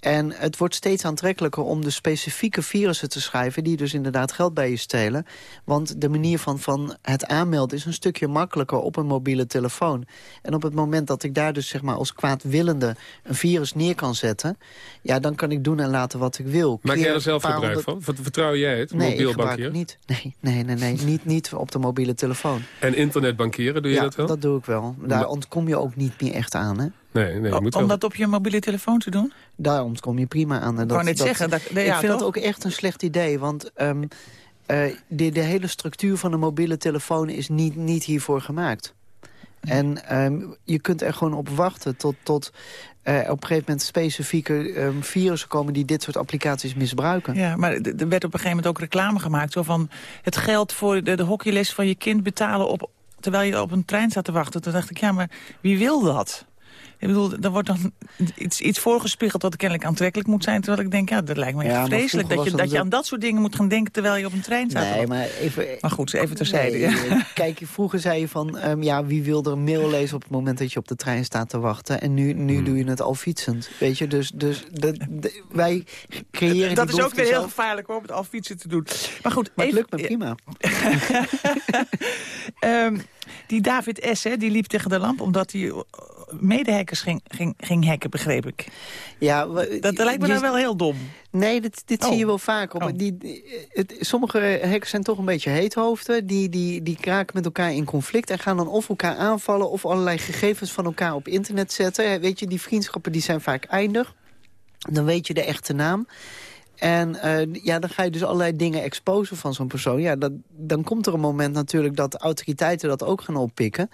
En het wordt steeds aantrekkelijker om de specifieke virussen te schrijven... die dus inderdaad geld bij je stelen. Want de manier van, van het aanmelden is een stukje makkelijker op een mobiele telefoon. En op het moment dat ik daar dus zeg maar als kwaadwillende een virus neer kan zetten... ja, dan kan ik doen en laten wat ik wil. Maak jij er zelf gebruik van? Vertrouw jij het, nee, mobiel bankieren? niet. Nee, nee, nee, nee niet, niet op de mobiele telefoon. En internetbankieren, doe je ja, dat wel? dat doe ik wel. Daar ontkom je ook niet meer echt aan, hè? Nee, nee, je moet Om wel. dat op je mobiele telefoon te doen? Daar ontkom je prima aan. En dat, wou net dat, zeggen, dat- nee, ik ja, vind dat ook echt een slecht idee. Want um, uh, de, de hele structuur van een mobiele telefoon is niet, niet hiervoor gemaakt. En um, je kunt er gewoon op wachten tot, tot uh, op een gegeven moment specifieke um, virussen komen... die dit soort applicaties misbruiken. Ja, maar er werd op een gegeven moment ook reclame gemaakt. Zo van het geld voor de, de hockeyles van je kind betalen... Op, terwijl je op een trein staat te wachten. Toen dacht ik, ja, maar wie wil dat? Ik bedoel, er wordt dan iets, iets voorgespiegeld wat kennelijk aantrekkelijk moet zijn. Terwijl ik denk, ja, dat lijkt me echt Ja, vreselijk. Dat je, dat je het aan dat soort dingen moet gaan denken terwijl je op een trein staat. Nee, maar even... Maar goed, even terzijde. Nee, ja. Kijk, vroeger zei je van, um, ja, wie wil er een mail lezen op het moment dat je op de trein staat te wachten? En nu, nu doe je het al fietsend, weet je? Dus, dus de, de- wij creëren Dat is ook weer heel gevaarlijk hoor, met al fietsen te doen. Maar goed, Maar het even- lukt me prima. Ehm, die David S. Hè, die liep tegen de lamp omdat hij eh, medehackers ging, ging, ging hacken, begreep ik. Ja, Dat, lijkt me nou wel heel dom. Nee, dit, dit Oh. zie je wel vaak. Op, Oh. die- het, sommige hackers zijn toch een beetje heethoofden. Die, die, die kraken met elkaar in conflict en gaan dan of elkaar aanvallen... of allerlei gegevens van elkaar op internet zetten. Weet je, die vriendschappen die zijn vaak eindig. Dan weet je de echte naam. En eh, ja, dan ga je dus allerlei dingen exposen van zo'n persoon. Ja, dat, dan komt er een moment natuurlijk dat autoriteiten dat ook gaan oppikken.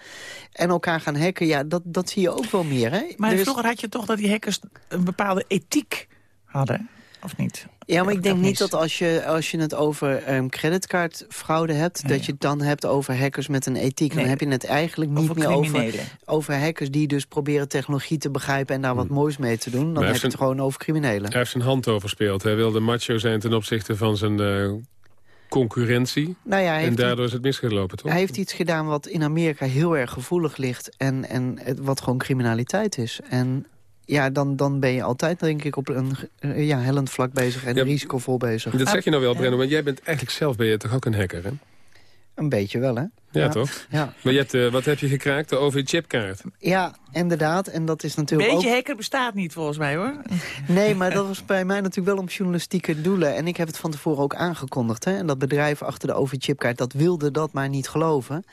En elkaar gaan hacken. Ja, dat, dat zie je ook wel meer. Hè? Maar is- vroeger had je toch dat die hackers een bepaalde ethiek hadden, of niet? Ja, maar ik denk niet dat als je, als je het over um, creditcardfraude hebt... dat je het dan hebt over hackers met een ethiek. Dan heb je het eigenlijk niet Over meer over, criminelen. over hackers... die dus proberen technologie te begrijpen en daar wat moois mee te doen. Dan heb heeft je het gewoon over criminelen. Hij heeft zijn hand overspeeld. Hij wilde macho zijn ten opzichte van zijn eh, concurrentie. Nou ja, hij en daardoor is het misgelopen, toch? hij heeft iets gedaan wat in Amerika heel erg gevoelig ligt... en, en het, wat gewoon criminaliteit is. En ja, dan, dan ben je altijd, denk ik, op een eh, ja, hellend vlak bezig... en Ja, risicovol bezig. Dat zeg je nou wel, Brenno, want jij bent eigenlijk zelf ben je toch ook een hacker, hè? Een beetje wel, hè? Ja, toch? Ja. Maar je hebt, eh, wat heb je gekraakt? De OV-chipkaart. Ja, inderdaad. En dat is natuurlijk Beetje ook... hacker bestaat niet volgens mij hoor. Nee, maar dat was bij mij natuurlijk wel om journalistieke doelen. En ik heb het van tevoren ook aangekondigd. Hè? En dat bedrijf achter de overchipkaart, dat wilde dat maar niet geloven.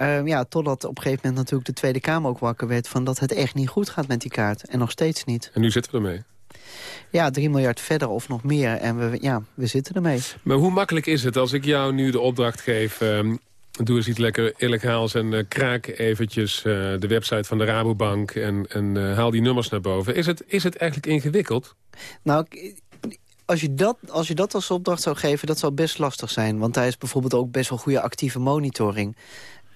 Ehm, ja, totdat op een gegeven moment natuurlijk de Tweede Kamer ook wakker werd... van dat het echt niet goed gaat met die kaart. En nog steeds niet. En nu zitten we ermee. Ja, 3 miljard verder of nog meer. En we, ja, we zitten ermee. Maar hoe makkelijk is het als ik jou nu de opdracht geef... ehm, doe eens iets lekker illegaals en eh, kraak eventjes eh, de website van de Rabobank... en, en eh, haal die nummers naar boven. Is het, is het eigenlijk ingewikkeld? Nou, als je, dat, als je dat als opdracht zou geven, dat zou best lastig zijn. Want daar is bijvoorbeeld ook best wel goede actieve monitoring.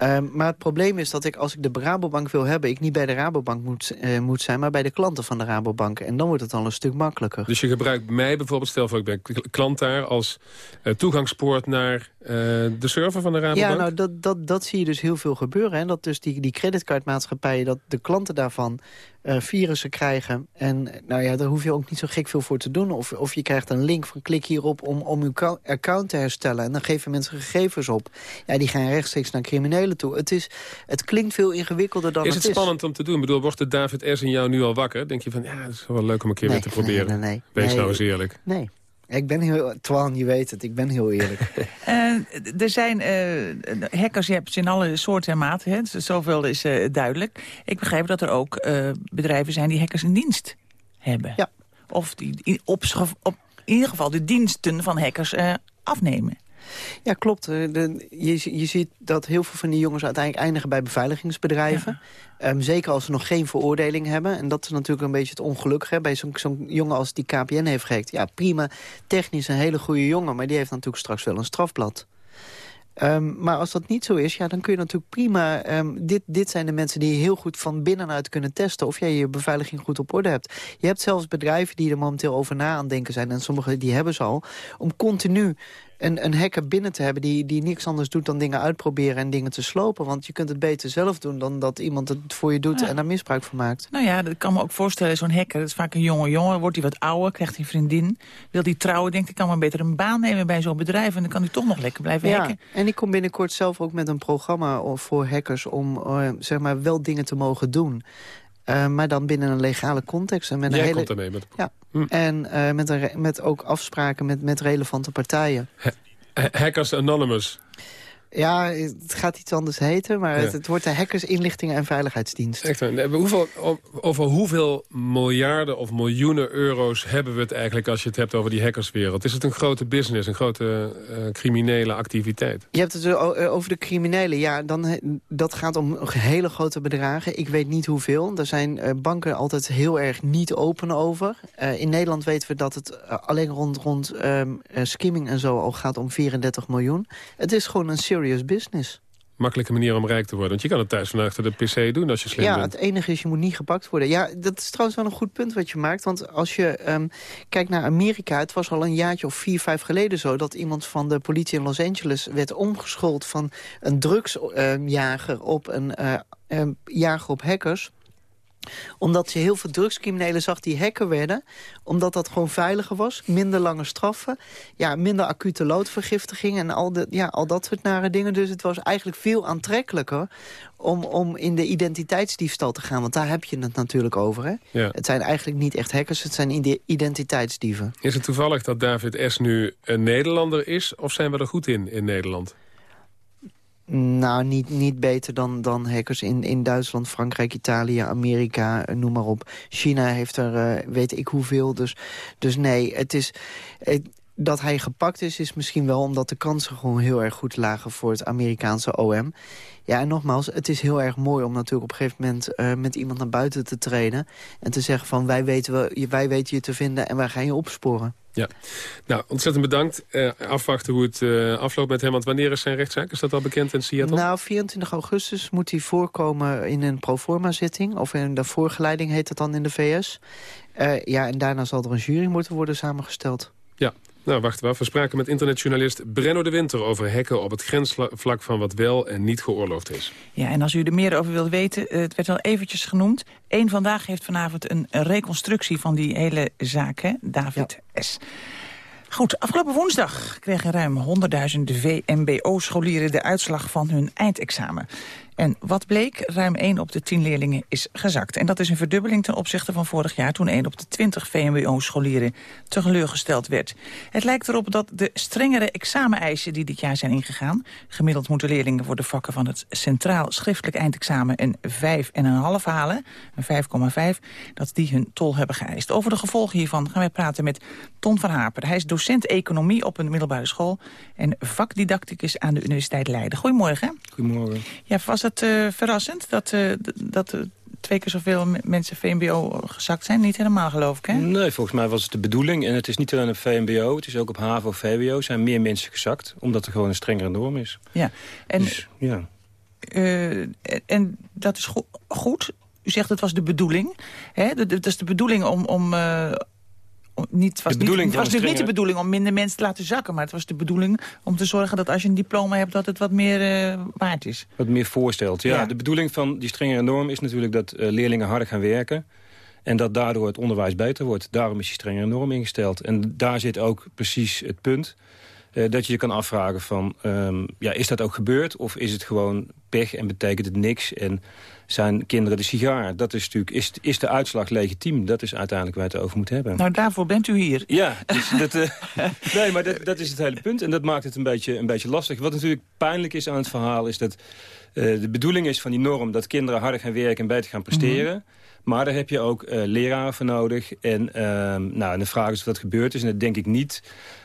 Ehm, maar het probleem is dat ik, als ik de Rabobank wil hebben... ik niet bij de Rabobank moet, eh, moet zijn, maar bij de klanten van de Rabobank. En dan wordt het al een stuk makkelijker. Dus je gebruikt mij bijvoorbeeld, stel voor ik ben klant daar... als eh, toegangspoort naar eh, de server van de Rabobank? Ja, nou, dat, dat, dat zie je dus heel veel gebeuren. Hè? Dat dus die, die creditcardmaatschappijen, dat de klanten daarvan eh, virussen krijgen. En nou ja, daar hoef je ook niet zo gek veel voor te doen. Of, of je krijgt een link van klik hierop om, om uw cou- account te herstellen. En dan geven mensen gegevens op. Ja, die gaan rechtstreeks naar criminelen toe. Het, is, het klinkt veel ingewikkelder dan is het het is. spannend om te doen? Ik bedoel, wordt de David S. in jou nu al wakker? Denk je van, ja, het is wel leuk om een keer Nee, weer te proberen. nee, nee, nee. Wees Nee, nou eens eerlijk. Nee. Ik ben heel... Twan, je weet het, ik ben heel eerlijk. Uh, er zijn uh, hackers, je hebt ze in alle soorten en maten. Hè? Zoveel is uh, duidelijk. Ik begrijp dat er ook bedrijven zijn die hackers in dienst hebben. Ja. Of die op, op in ieder geval de diensten van hackers afnemen. Ja, klopt. De, je, je ziet dat heel veel van die jongens uiteindelijk eindigen bij beveiligingsbedrijven. Ehm, zeker als ze nog geen veroordeling hebben. En dat is natuurlijk een beetje het ongeluk. Hè? Bij zo'n jongen als die KPN heeft gehackt. Ja, prima, technisch een hele goede jongen. Maar die heeft natuurlijk straks wel een strafblad. Um, maar als dat niet zo is, ja, dan kun je natuurlijk prima... Um, dit, dit zijn de mensen die heel goed van binnenuit kunnen testen... of jij je beveiliging goed op orde hebt. Je hebt zelfs bedrijven die er momenteel over na aan denken zijn... en sommige die hebben ze al, om continu een, een hacker binnen te hebben... Die, die niks anders doet dan dingen uitproberen en dingen te slopen. Want je kunt het beter zelf doen dan dat iemand het voor je doet... en daar misbruik van maakt. Nou ja, dat kan me ook voorstellen. Zo'n hacker, dat is vaak een jonge jongen. Wordt hij wat ouder, krijgt hij een vriendin. Wil hij trouwen, denkt ik kan maar beter een baan nemen bij zo'n bedrijf... en dan kan hij toch nog lekker blijven ja, hacken. En ik kom binnenkort zelf ook met een programma voor hackers... om uh, zeg maar wel dingen te mogen doen. Uh, maar dan binnen een legale context. En met Jij een hele... komt ermee met... Ja, hm. en uh, met, een, met ook afspraken met, met relevante partijen. Hackers Anonymous. Ja, het gaat iets anders heten, maar ja. het, het, wordt de Hackers Inlichtingen en Veiligheidsdienst. Echt, hoeveel, over hoeveel miljarden of miljoenen euro's hebben we het eigenlijk... als je het hebt over die hackerswereld? Is het een grote business, een grote uh, criminele activiteit? Je hebt het over de criminelen. Ja, dan, dat gaat om hele grote bedragen. Ik weet niet hoeveel. Daar zijn uh, banken altijd heel erg niet open over. Uh, in Nederland weten we dat het alleen rond, rond um, skimming en zo... al gaat om 34 miljoen. Het is gewoon een serious business. Makkelijke manier om rijk te worden. Want je kan het thuis van achter de pc doen als je slim ja, bent. Ja, het enige is, je moet niet gepakt worden. Ja, dat is trouwens wel een goed punt wat je maakt. Want als je um, kijkt naar Amerika... het was al een jaartje of vier, vijf geleden zo... dat iemand van de politie in Los Angeles werd omgeschoold... van een drugsjager op een uh, um, jager op hackers omdat je heel veel drugscriminelen zag die hacker werden. Omdat dat gewoon veiliger was. Minder lange straffen. Ja, minder acute loodvergiftiging. En al, de, ja, al dat soort nare dingen. Dus het was eigenlijk veel aantrekkelijker om, om in de identiteitsdiefstal te gaan. Want daar heb je het natuurlijk over. Hè? Ja. Het zijn eigenlijk niet echt hackers. Het zijn identiteitsdieven. Is het toevallig dat David S. nu een Nederlander is? Of zijn we er goed in, in Nederland? Nou, niet, niet beter dan, dan hackers in, in Duitsland, Frankrijk, Italië, Amerika, noem maar op. China heeft er uh, weet ik hoeveel. Dus, dus nee, het is... Het, dat hij gepakt is, is misschien wel omdat de kansen gewoon heel erg goed lagen voor het Amerikaanse OM. Ja, en nogmaals, het is heel erg mooi om natuurlijk op een gegeven moment uh, met iemand naar buiten te trainen. En te zeggen van wij weten, we, wij weten je te vinden en wij gaan je opsporen. Ja, nou ontzettend bedankt. Uh, afwachten hoe het uh, afloopt met hem. Want wanneer is zijn rechtszaak? Is dat al bekend in Seattle? Nou, 24 augustus moet hij voorkomen in een proforma-zitting. Of in de voorgeleiding heet het dan in de VS. Ja, en daarna zal er een jury moeten worden samengesteld. Ja, nou, wacht wel. We spraken met internetjournalist Brenno de Winter... over hacken op het grensvlak van wat wel en niet geoorloofd is. Ja, en als u er meer over wilt weten, het werd al eventjes genoemd. Eén Vandaag heeft vanavond een reconstructie van die hele zaak, hè? David ja. S. Goed, afgelopen woensdag kregen ruim 100.000 VMBO-scholieren de uitslag van hun eindexamen. En wat bleek? Ruim 1 op de 10 leerlingen is gezakt. En dat is een verdubbeling ten opzichte van vorig jaar... toen 1 op de 20 VMBO-scholieren teleurgesteld werd. Het lijkt erop dat de strengere exameneisen die dit jaar zijn ingegaan... gemiddeld moeten leerlingen voor de vakken van het Centraal Schriftelijk Eindexamen... een 5,5 halen, een 5,5, dat die hun tol hebben geëist. Over de gevolgen hiervan gaan wij praten met Ton van Haper. Hij is docent economie op een middelbare school... en vakdidacticus aan de Universiteit Leiden. Goedemorgen. Goedemorgen. Ja, was het uh, verrassend dat, uh, dat twee keer zoveel mensen VMBO gezakt zijn? Niet helemaal, geloof ik, hè? Nee, volgens mij was het de bedoeling. En het is niet alleen op VMBO, het is ook op HAVO, VWO. zijn meer mensen gezakt, omdat er gewoon een strengere norm is. Ja, en, dus, ja. en dat is go goed. U zegt het was de bedoeling. Hè? Dat is de bedoeling om... om niet, het was, niet, het was natuurlijk strenge... niet de bedoeling om minder mensen te laten zakken... maar het was de bedoeling om te zorgen dat als je een diploma hebt... dat het wat meer uh, waard is. Wat meer voorstelt, ja. ja. De bedoeling van die strengere norm is natuurlijk dat uh, leerlingen harder gaan werken... en dat daardoor het onderwijs beter wordt. Daarom is die strengere norm ingesteld. En daar zit ook precies het punt. eh, dat je je kan afvragen van, ehm, ja, is dat ook gebeurd? Of is het gewoon pech en betekent het niks? En zijn kinderen de sigaar? Dat is natuurlijk, is, is de uitslag legitiem? Dat is uiteindelijk waar we het over moeten hebben. Nou, daarvoor bent u hier. Ja, dus dat, uh, nee, maar dat, dat is het hele punt. En dat maakt het een beetje, een beetje lastig. Wat natuurlijk pijnlijk is aan het verhaal is dat uh, de bedoeling is van die norm... dat kinderen harder gaan werken en beter gaan presteren... Mm -hmm. Maar daar heb je ook uh, leraren voor nodig. En, uh, nou, en de vraag is of dat gebeurd is. En dat denk ik niet.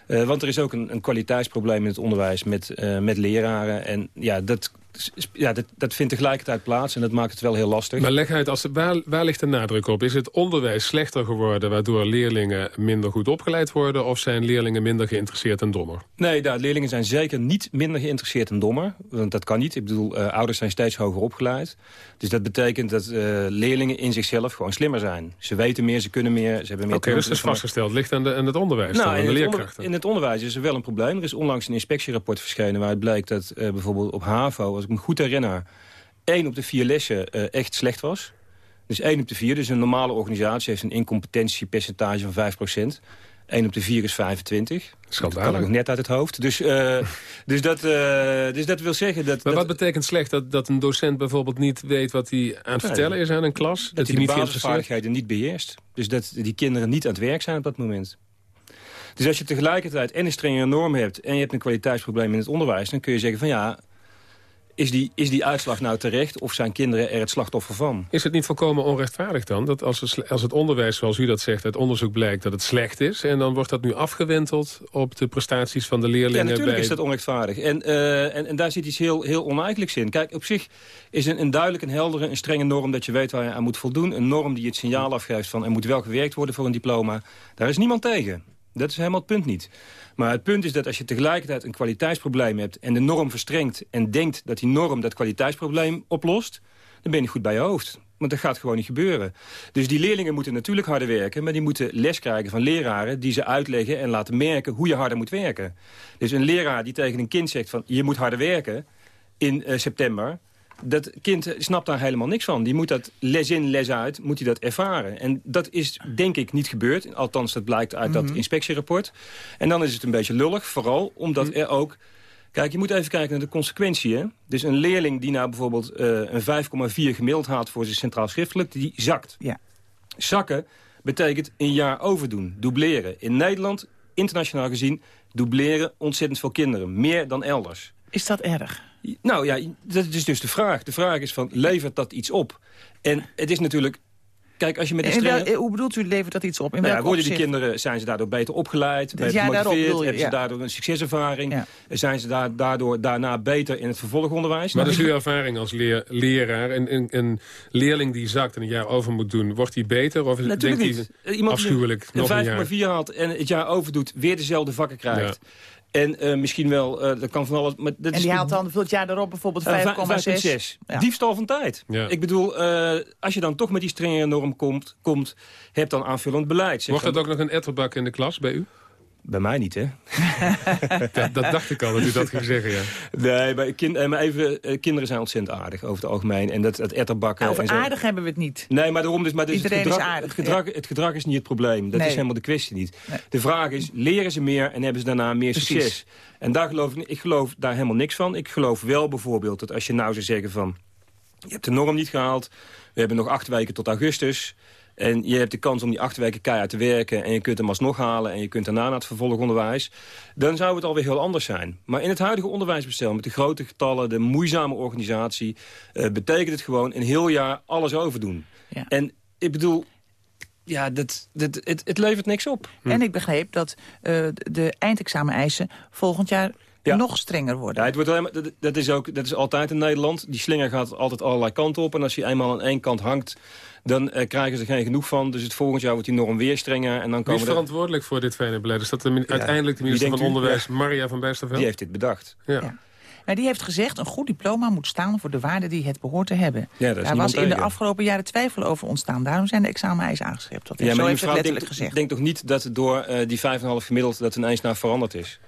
Want er is ook een, een kwaliteitsprobleem in het onderwijs met, met leraren. En ja, dat, ja dat, dat vindt tegelijkertijd plaats en dat maakt het wel heel lastig. Maar leg uit, als, waar, waar ligt de nadruk op? Is het onderwijs slechter geworden waardoor leerlingen minder goed opgeleid worden? Of zijn leerlingen minder geïnteresseerd en dommer? Nee, leerlingen zijn zeker niet minder geïnteresseerd en dommer. Want dat kan niet. Ik bedoel, uh, ouders zijn steeds hoger opgeleid. Dus dat betekent dat uh, leerlingen in zichzelf gewoon slimmer zijn. Ze weten meer, ze kunnen meer, ze hebben meer... Oké, okay, dus dat is vastgesteld. Ligt aan, de, aan het onderwijs, nou, dan, aan de leerkrachten? In het onderwijs is er wel een probleem. Er is onlangs een inspectierapport verschenen waaruit blijkt dat uh, bijvoorbeeld op HAVO, als ik me goed herinner, één op de vier lessen uh, echt slecht was. Dus één op de vier. Dus een normale organisatie heeft een incompetentiepercentage van 5 procent. 1 op de 4 is 25. Dat kan ik nog net uit het hoofd. Dus, uh, dus, dat, uh, dus dat wil zeggen dat... Maar dat, wat betekent slecht? Dat, dat een docent bijvoorbeeld niet weet wat hij aan het vertellen is aan een klas? Dat, dat hij de basisvaardigheden niet beheerst. Dus dat die kinderen niet aan het werk zijn op dat moment. Dus als je tegelijkertijd en een strengere norm hebt... en je hebt een kwaliteitsprobleem in het onderwijs... dan kun je zeggen van ja, is die, is die uitslag nou terecht of zijn kinderen er het slachtoffer van? Is het niet volkomen onrechtvaardig dan? Dat als, het, als het onderwijs, zoals u dat zegt, het onderzoek blijkt dat het slecht is... en dan wordt dat nu afgewenteld op de prestaties van de leerlingen? Ja, natuurlijk bij... is dat onrechtvaardig. En, uh, en, en daar zit iets heel, heel oneigenlijks in. Kijk, op zich is een, een duidelijk, een heldere, een strenge norm... dat je weet waar je aan moet voldoen. Een norm die het signaal afgeeft van er moet wel gewerkt worden voor een diploma. Daar is niemand tegen. Dat is helemaal het punt niet. Maar het punt is dat als je tegelijkertijd een kwaliteitsprobleem hebt... en de norm verstrengt en denkt dat die norm dat kwaliteitsprobleem oplost... dan ben je goed bij je hoofd. Want dat gaat gewoon niet gebeuren. Dus die leerlingen moeten natuurlijk harder werken... maar die moeten les krijgen van leraren die ze uitleggen... en laten merken hoe je harder moet werken. Dus een leraar die tegen een kind zegt van... je moet harder werken in uh, september dat kind snapt daar helemaal niks van. Die moet dat les in, les uit, moet hij dat ervaren. En dat is denk ik niet gebeurd. Althans, dat blijkt uit mm -hmm. dat inspectierapport. En dan is het een beetje lullig, vooral omdat mm -hmm. er ook... Kijk, je moet even kijken naar de consequentie. Dus een leerling die nou bijvoorbeeld uh, een 5,4 gemiddeld haalt voor zijn centraal schriftelijk, die zakt. Ja. Zakken betekent een jaar overdoen, dubleren. In Nederland, internationaal gezien, dubleren ontzettend veel kinderen. Meer dan elders. Is dat erg? Nou ja, dat is dus de vraag. De vraag is van, levert dat iets op? En het is natuurlijk... Kijk, als je met een strenge... wel, hoe bedoelt u, levert dat iets op? In nou ja, worden die kinderen, zijn ze daardoor beter opgeleid, beter gemotiveerd? Je, hebben ja. ze daardoor een succeservaring? Ja. Zijn ze daar, daardoor daarna beter in het vervolgonderwijs? Maar nou, dat is uw ervaring als leer, leraar. Een, een, een, leerling die zakt en een jaar over moet doen, wordt hij beter? Of Natuurlijk denkt niet. hij Iemand afschuwelijk die nog een 5,4 haalt en het jaar overdoet, weer dezelfde vakken krijgt... En uh, misschien wel, uh, dat kan van alles... Maar dat en die is, haalt dan het jaar daarop bijvoorbeeld 5,6. Uh, ja. Diefstal van tijd. Ja. Ik bedoel, als je dan toch met die strenge norm komt, komt heb dan aanvullend beleid. Wordt dat ook nog een etterbak in de klas bij u? Bij mij niet, hè? dat, dat, dacht ik al, dat u dat ging zeggen, ja. Nee, maar, kind, maar even, kinderen zijn ontzettend aardig over het algemeen. En dat, dat etterbakken... Nou, over en zo. aardig hebben we het niet. Nee, maar daarom dus... Maar dus Iedereen het gedrag, is aardig. Het gedrag, ja. het gedrag is niet het probleem. Dat nee. is helemaal de kwestie niet. Nee. De vraag is, leren ze meer en hebben ze daarna meer Precies. succes? En daar geloof ik, ik geloof daar helemaal niks van. Ik geloof wel bijvoorbeeld dat als je nou zou zeggen van... je hebt de norm niet gehaald, we hebben nog acht weken tot augustus... En je hebt de kans om die acht weken keihard te werken... en je kunt hem alsnog halen en je kunt daarna naar het vervolgonderwijs... dan zou het alweer heel anders zijn. Maar in het huidige onderwijsbestel met de grote getallen... de moeizame organisatie... Uh, betekent het gewoon een heel jaar alles overdoen. Ja. En ik bedoel... Ja, dat, dat, het, het levert niks op. Hm. En ik begreep dat uh, de eindexamen-eisen volgend jaar ja. nog strenger worden. Ja, het wordt helemaal, dat, dat, is ook, dat is altijd in Nederland. Die slinger gaat altijd allerlei kanten op. En als je eenmaal aan één kant hangt, dan uh, krijgen ze er geen genoeg van. Dus het volgend jaar wordt die norm weer strenger. En dan Wie is verantwoordelijk voor dit fijne beleid? Is dat de, ja. uiteindelijk de minister van Onderwijs, ja. Maria van Bijsterveld? Die heeft dit bedacht. Ja. ja. Nou, die heeft gezegd, een goed diploma moet staan voor de waarde die het behoort te hebben. Ja, Daar was in de afgelopen jaren twijfel over ontstaan. Daarom zijn de exameneisen aangescherpt. Dat ja, zo heeft het letterlijk denk, gezegd. Ik denk toch niet dat door uh, die 5,5 gemiddeld dat ineens nou veranderd is.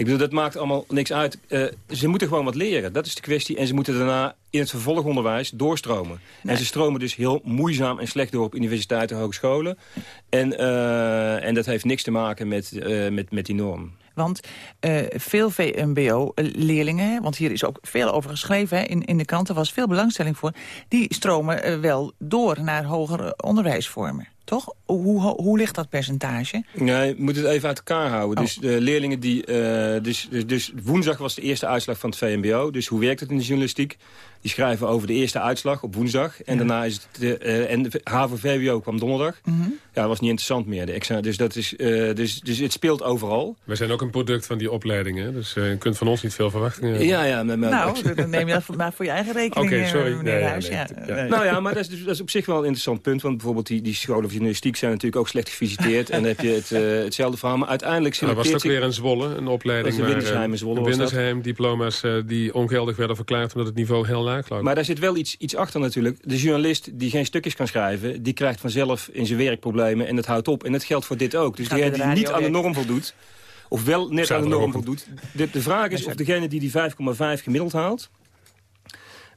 Ik bedoel, dat maakt allemaal niks uit. Uh, ze moeten gewoon wat leren, dat is de kwestie. En ze moeten daarna in het vervolgonderwijs doorstromen. Nee. En ze stromen dus heel moeizaam en slecht door op universiteiten en hogescholen. En, uh, en dat heeft niks te maken met, uh, met, met die norm. Want uh, veel VMBO-leerlingen, want hier is ook veel over geschreven... Hè, in, in de kranten was veel belangstelling voor... die stromen wel door naar hogere onderwijsvormen toch? Hoe, hoe ligt dat percentage? Nee, je moet het even uit elkaar houden. Oh. Dus de leerlingen die... Uh, dus, dus, dus, woensdag was de eerste uitslag van het VMBO. Dus hoe werkt het in de journalistiek? Die schrijven over de eerste uitslag op woensdag. En daarna is het... De, uh, en de HAVO-VWO kwam donderdag. Mm -hmm. Ja, dat was niet interessant meer. De examen, dus, dat is, uh, dus, dus het speelt overal. We zijn ook een product van die opleidingen. Dus je kunt van ons niet veel verwachtingen hebben. Ja, ja. Met, met, nou, dan neem je dat maar voor je eigen rekening. Oké, okay, sorry. meneer nee, Huis. Ja, nee, ja. Nou ja, maar dat is, dus, dat is op zich wel een interessant punt. Want bijvoorbeeld die, die scholen van journalistiek zijn natuurlijk ook slecht gevisiteerd. en dan heb je het, uh, hetzelfde verhaal. Maar uiteindelijk selecteert nou, was ook weer in Zwolle, een opleiding waar... Windersheim in Zwolle Windersheim, diploma's uh, die ongeldig werden verklaard... omdat het niveau heel laag lag. Maar daar zit wel iets, iets achter natuurlijk. De journalist die geen stukjes kan schrijven... die krijgt vanzelf in zijn werk problemen en dat houdt op. En dat geldt voor dit ook. Dus degene die niet aan de norm voldoet... of wel net aan de norm voldoet... De, de vraag is of degene die die 5,5 gemiddeld haalt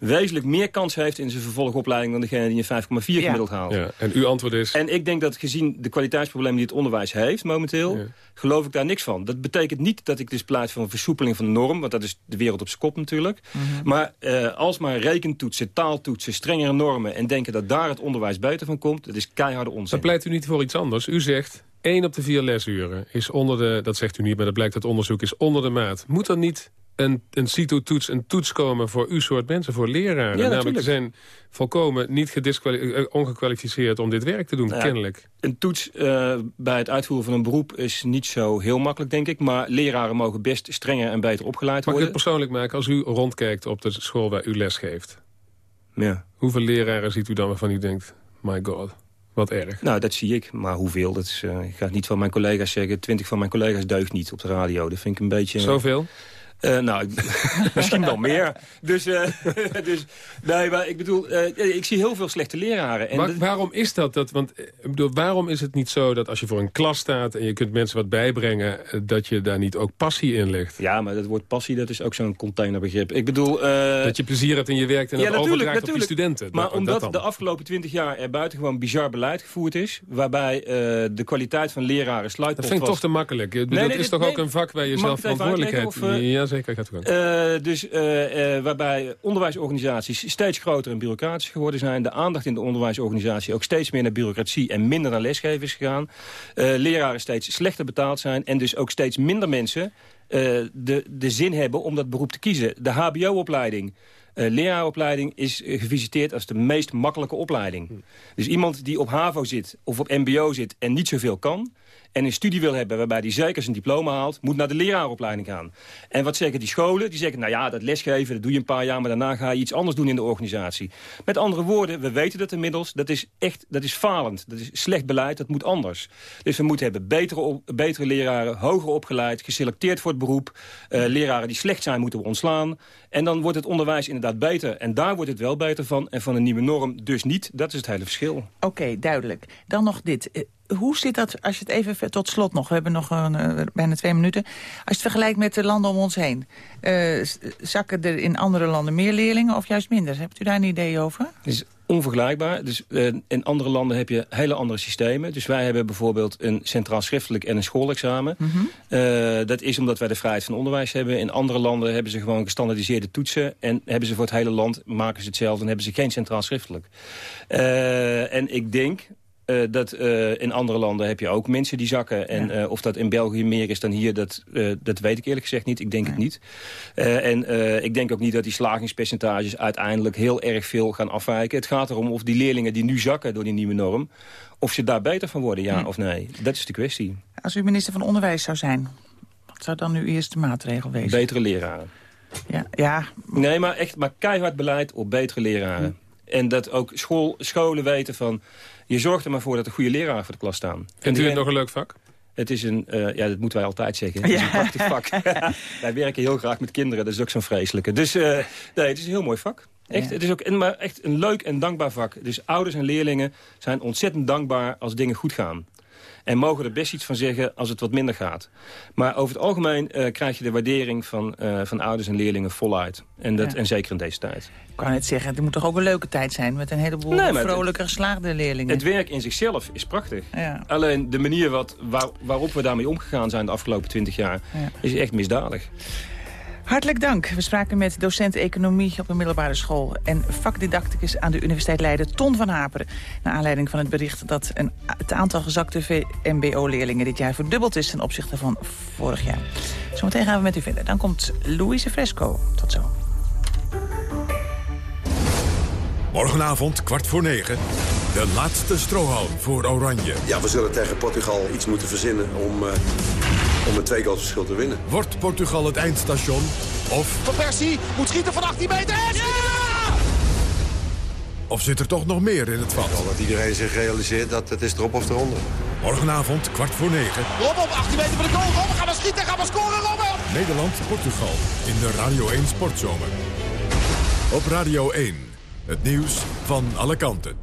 wezenlijk meer kans heeft in zijn vervolgopleiding... dan degene die een 5,4 ja. gemiddeld haalt. Ja. En uw antwoord is? En ik denk dat gezien de kwaliteitsproblemen die het onderwijs heeft momenteel... Ja. geloof ik daar niks van. Dat betekent niet dat ik dus pleit voor een versoepeling van de norm... want dat is de wereld op zijn kop natuurlijk. Mm -hmm. Maar uh, alsmaar rekentoetsen, taaltoetsen, strengere normen... en denken dat daar het onderwijs beter van komt... dat is keiharde onzin. Dan pleit u niet voor iets anders. U zegt... 1 op de vier lesuren is onder de, dat zegt u niet, maar dat blijkt uit onderzoek, is onder de maat. Moet er niet een, een CITO-toets, een toets komen voor uw soort mensen, voor leraren. Ja, Namelijk, ze zijn volkomen niet ongekwalificeerd om dit werk te doen, ja, kennelijk. Een toets uh, bij het uitvoeren van een beroep is niet zo heel makkelijk, denk ik. Maar leraren mogen best strenger en beter opgeleid Mag worden. Mag ik het persoonlijk maken als u rondkijkt op de school waar u les geeft? Ja. Hoeveel leraren ziet u dan waarvan u denkt, my god... Wat erg. Nou, dat zie ik. Maar hoeveel? Dat is, uh, ik ga niet van mijn collega's zeggen. Twintig van mijn collega's deugt niet op de radio. Dat vind ik een beetje... Zoveel? Uh, nou, misschien wel meer. Dus, uh, dus nee, maar ik bedoel, uh, ik zie heel veel slechte leraren. En maar, waarom is dat? dat want, bedoel, waarom is het niet zo dat als je voor een klas staat... en je kunt mensen wat bijbrengen, dat je daar niet ook passie in legt? Ja, maar dat woord passie, dat is ook zo'n containerbegrip. Ik bedoel... dat je plezier hebt in je werk en ja, dat overdraagt op je studenten. Maar dat, omdat dat de afgelopen twintig jaar er buitengewoon bizar beleid gevoerd is... waarbij de kwaliteit van leraren sluit. Dat vind ik toch te makkelijk. Nee, dat nee, is toch nee, ook een vak waar je zelf verantwoordelijkheid... Of, ja, uh, dus uh, uh, waarbij onderwijsorganisaties steeds groter en bureaucratisch geworden zijn. De aandacht in de onderwijsorganisatie ook steeds meer naar bureaucratie en minder naar lesgeven is gegaan. leraren steeds slechter betaald zijn en dus ook steeds minder mensen de, de zin hebben om dat beroep te kiezen. De hbo-opleiding. Uh, leraaropleiding is uh, gevisiteerd als de meest makkelijke opleiding. Hm. Dus iemand die op HAVO zit of op MBO zit en niet zoveel kan en een studie wil hebben waarbij hij zeker zijn diploma haalt... moet naar de leraaropleiding gaan. En wat zeggen die scholen? Die zeggen, nou ja, dat lesgeven, dat doe je een paar jaar... maar daarna ga je iets anders doen in de organisatie. Met andere woorden, we weten dat inmiddels. Dat is echt, dat is falend. Dat is slecht beleid, dat moet anders. Dus we moeten hebben betere, betere leraren, hoger opgeleid... geselecteerd voor het beroep. Uh, leraren die slecht zijn, moeten we ontslaan. En dan wordt het onderwijs inderdaad beter. En daar wordt het wel beter van. En van een nieuwe norm dus niet. Dat is het hele verschil. Oké, okay, duidelijk. Dan nog dit hoe zit dat, als je het even tot slot nog... we hebben nog een, uh, bijna twee minuten... als je het vergelijkt met de landen om ons heen... Uh, zakken er in andere landen meer leerlingen of juist minder? Hebt u daar een idee over? Onvergelijkbaar. Dus, uh, in andere landen heb je hele andere systemen. Dus wij hebben bijvoorbeeld een centraal schriftelijk en een schoolexamen. Mm -hmm. dat is omdat wij de vrijheid van onderwijs hebben. In andere landen hebben ze gewoon gestandardiseerde toetsen... en hebben ze voor het hele land, maken ze hetzelfde... en hebben ze geen centraal schriftelijk. en ik denk, uh, dat uh, in andere landen heb je ook mensen die zakken. En ja. uh, of dat in België meer is dan hier, dat, dat weet ik eerlijk gezegd niet. Ik denk nee. het niet. en ik denk ook niet dat die slagingspercentages uiteindelijk heel erg veel gaan afwijken. Het gaat erom of die leerlingen die nu zakken door die nieuwe norm... of ze daar beter van worden, ja of nee. Dat is de kwestie. Als u minister van Onderwijs zou zijn, wat zou dan uw eerste maatregel wezen? Betere leraren. Ja, ja. Nee, maar echt maar keihard beleid op betere leraren. Hm. En dat ook school, scholen weten van je zorgt er maar voor dat er goede leraren voor de klas staan. Vindt u het nog een leuk vak? Het is een, uh, ja, dat moeten wij altijd zeggen. Het is een prachtig vak. wij werken heel graag met kinderen, dat is ook zo'n vreselijke. Dus uh, nee, het is een heel mooi vak. Echt, ja. Het is ook een, maar echt een leuk en dankbaar vak. Dus ouders en leerlingen zijn ontzettend dankbaar als dingen goed gaan. En mogen er best iets van zeggen als het wat minder gaat. Maar over het algemeen krijg je de waardering van, van ouders en leerlingen voluit. En, dat, en zeker in deze tijd. Ik kan net zeggen, het moet toch ook een leuke tijd zijn... met een heleboel nee, vrolijke, geslaagde leerlingen. Het werk in zichzelf is prachtig. Ja. Alleen de manier wat, waar, waarop we daarmee omgegaan zijn de afgelopen twintig jaar... is echt misdadig. Hartelijk dank. We spraken met docent economie op een middelbare school... en vakdidacticus aan de Universiteit Leiden, Ton van Haperen. Naar aanleiding van het bericht dat een, het aantal gezakte VMBO-leerlingen... dit jaar verdubbeld is ten opzichte van vorig jaar. Zometeen gaan we met u verder. Dan komt Louise Fresco. Tot zo. Morgenavond, kwart voor negen, de laatste strohalm voor Oranje. Ja, we zullen tegen Portugal iets moeten verzinnen om, uh, om een twee verschil te winnen. Wordt Portugal het eindstation of... Van Persie moet schieten van 18 meter en ja! Of zit er toch nog meer in het vat? Ja, dat iedereen zich realiseert dat het is erop of eronder. Morgenavond, kwart voor negen. Rob op 18 meter van de goal. Robben, gaan we schieten, gaan we scoren, Robben! Nederland-Portugal in de Radio 1 Sportzomer. Op Radio 1. Het nieuws van alle kanten.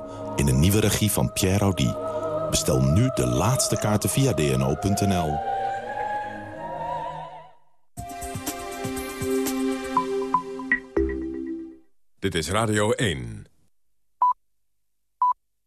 in een nieuwe regie van Pierre Audi. Bestel nu de laatste kaarten via dno.nl. Dit is Radio 1.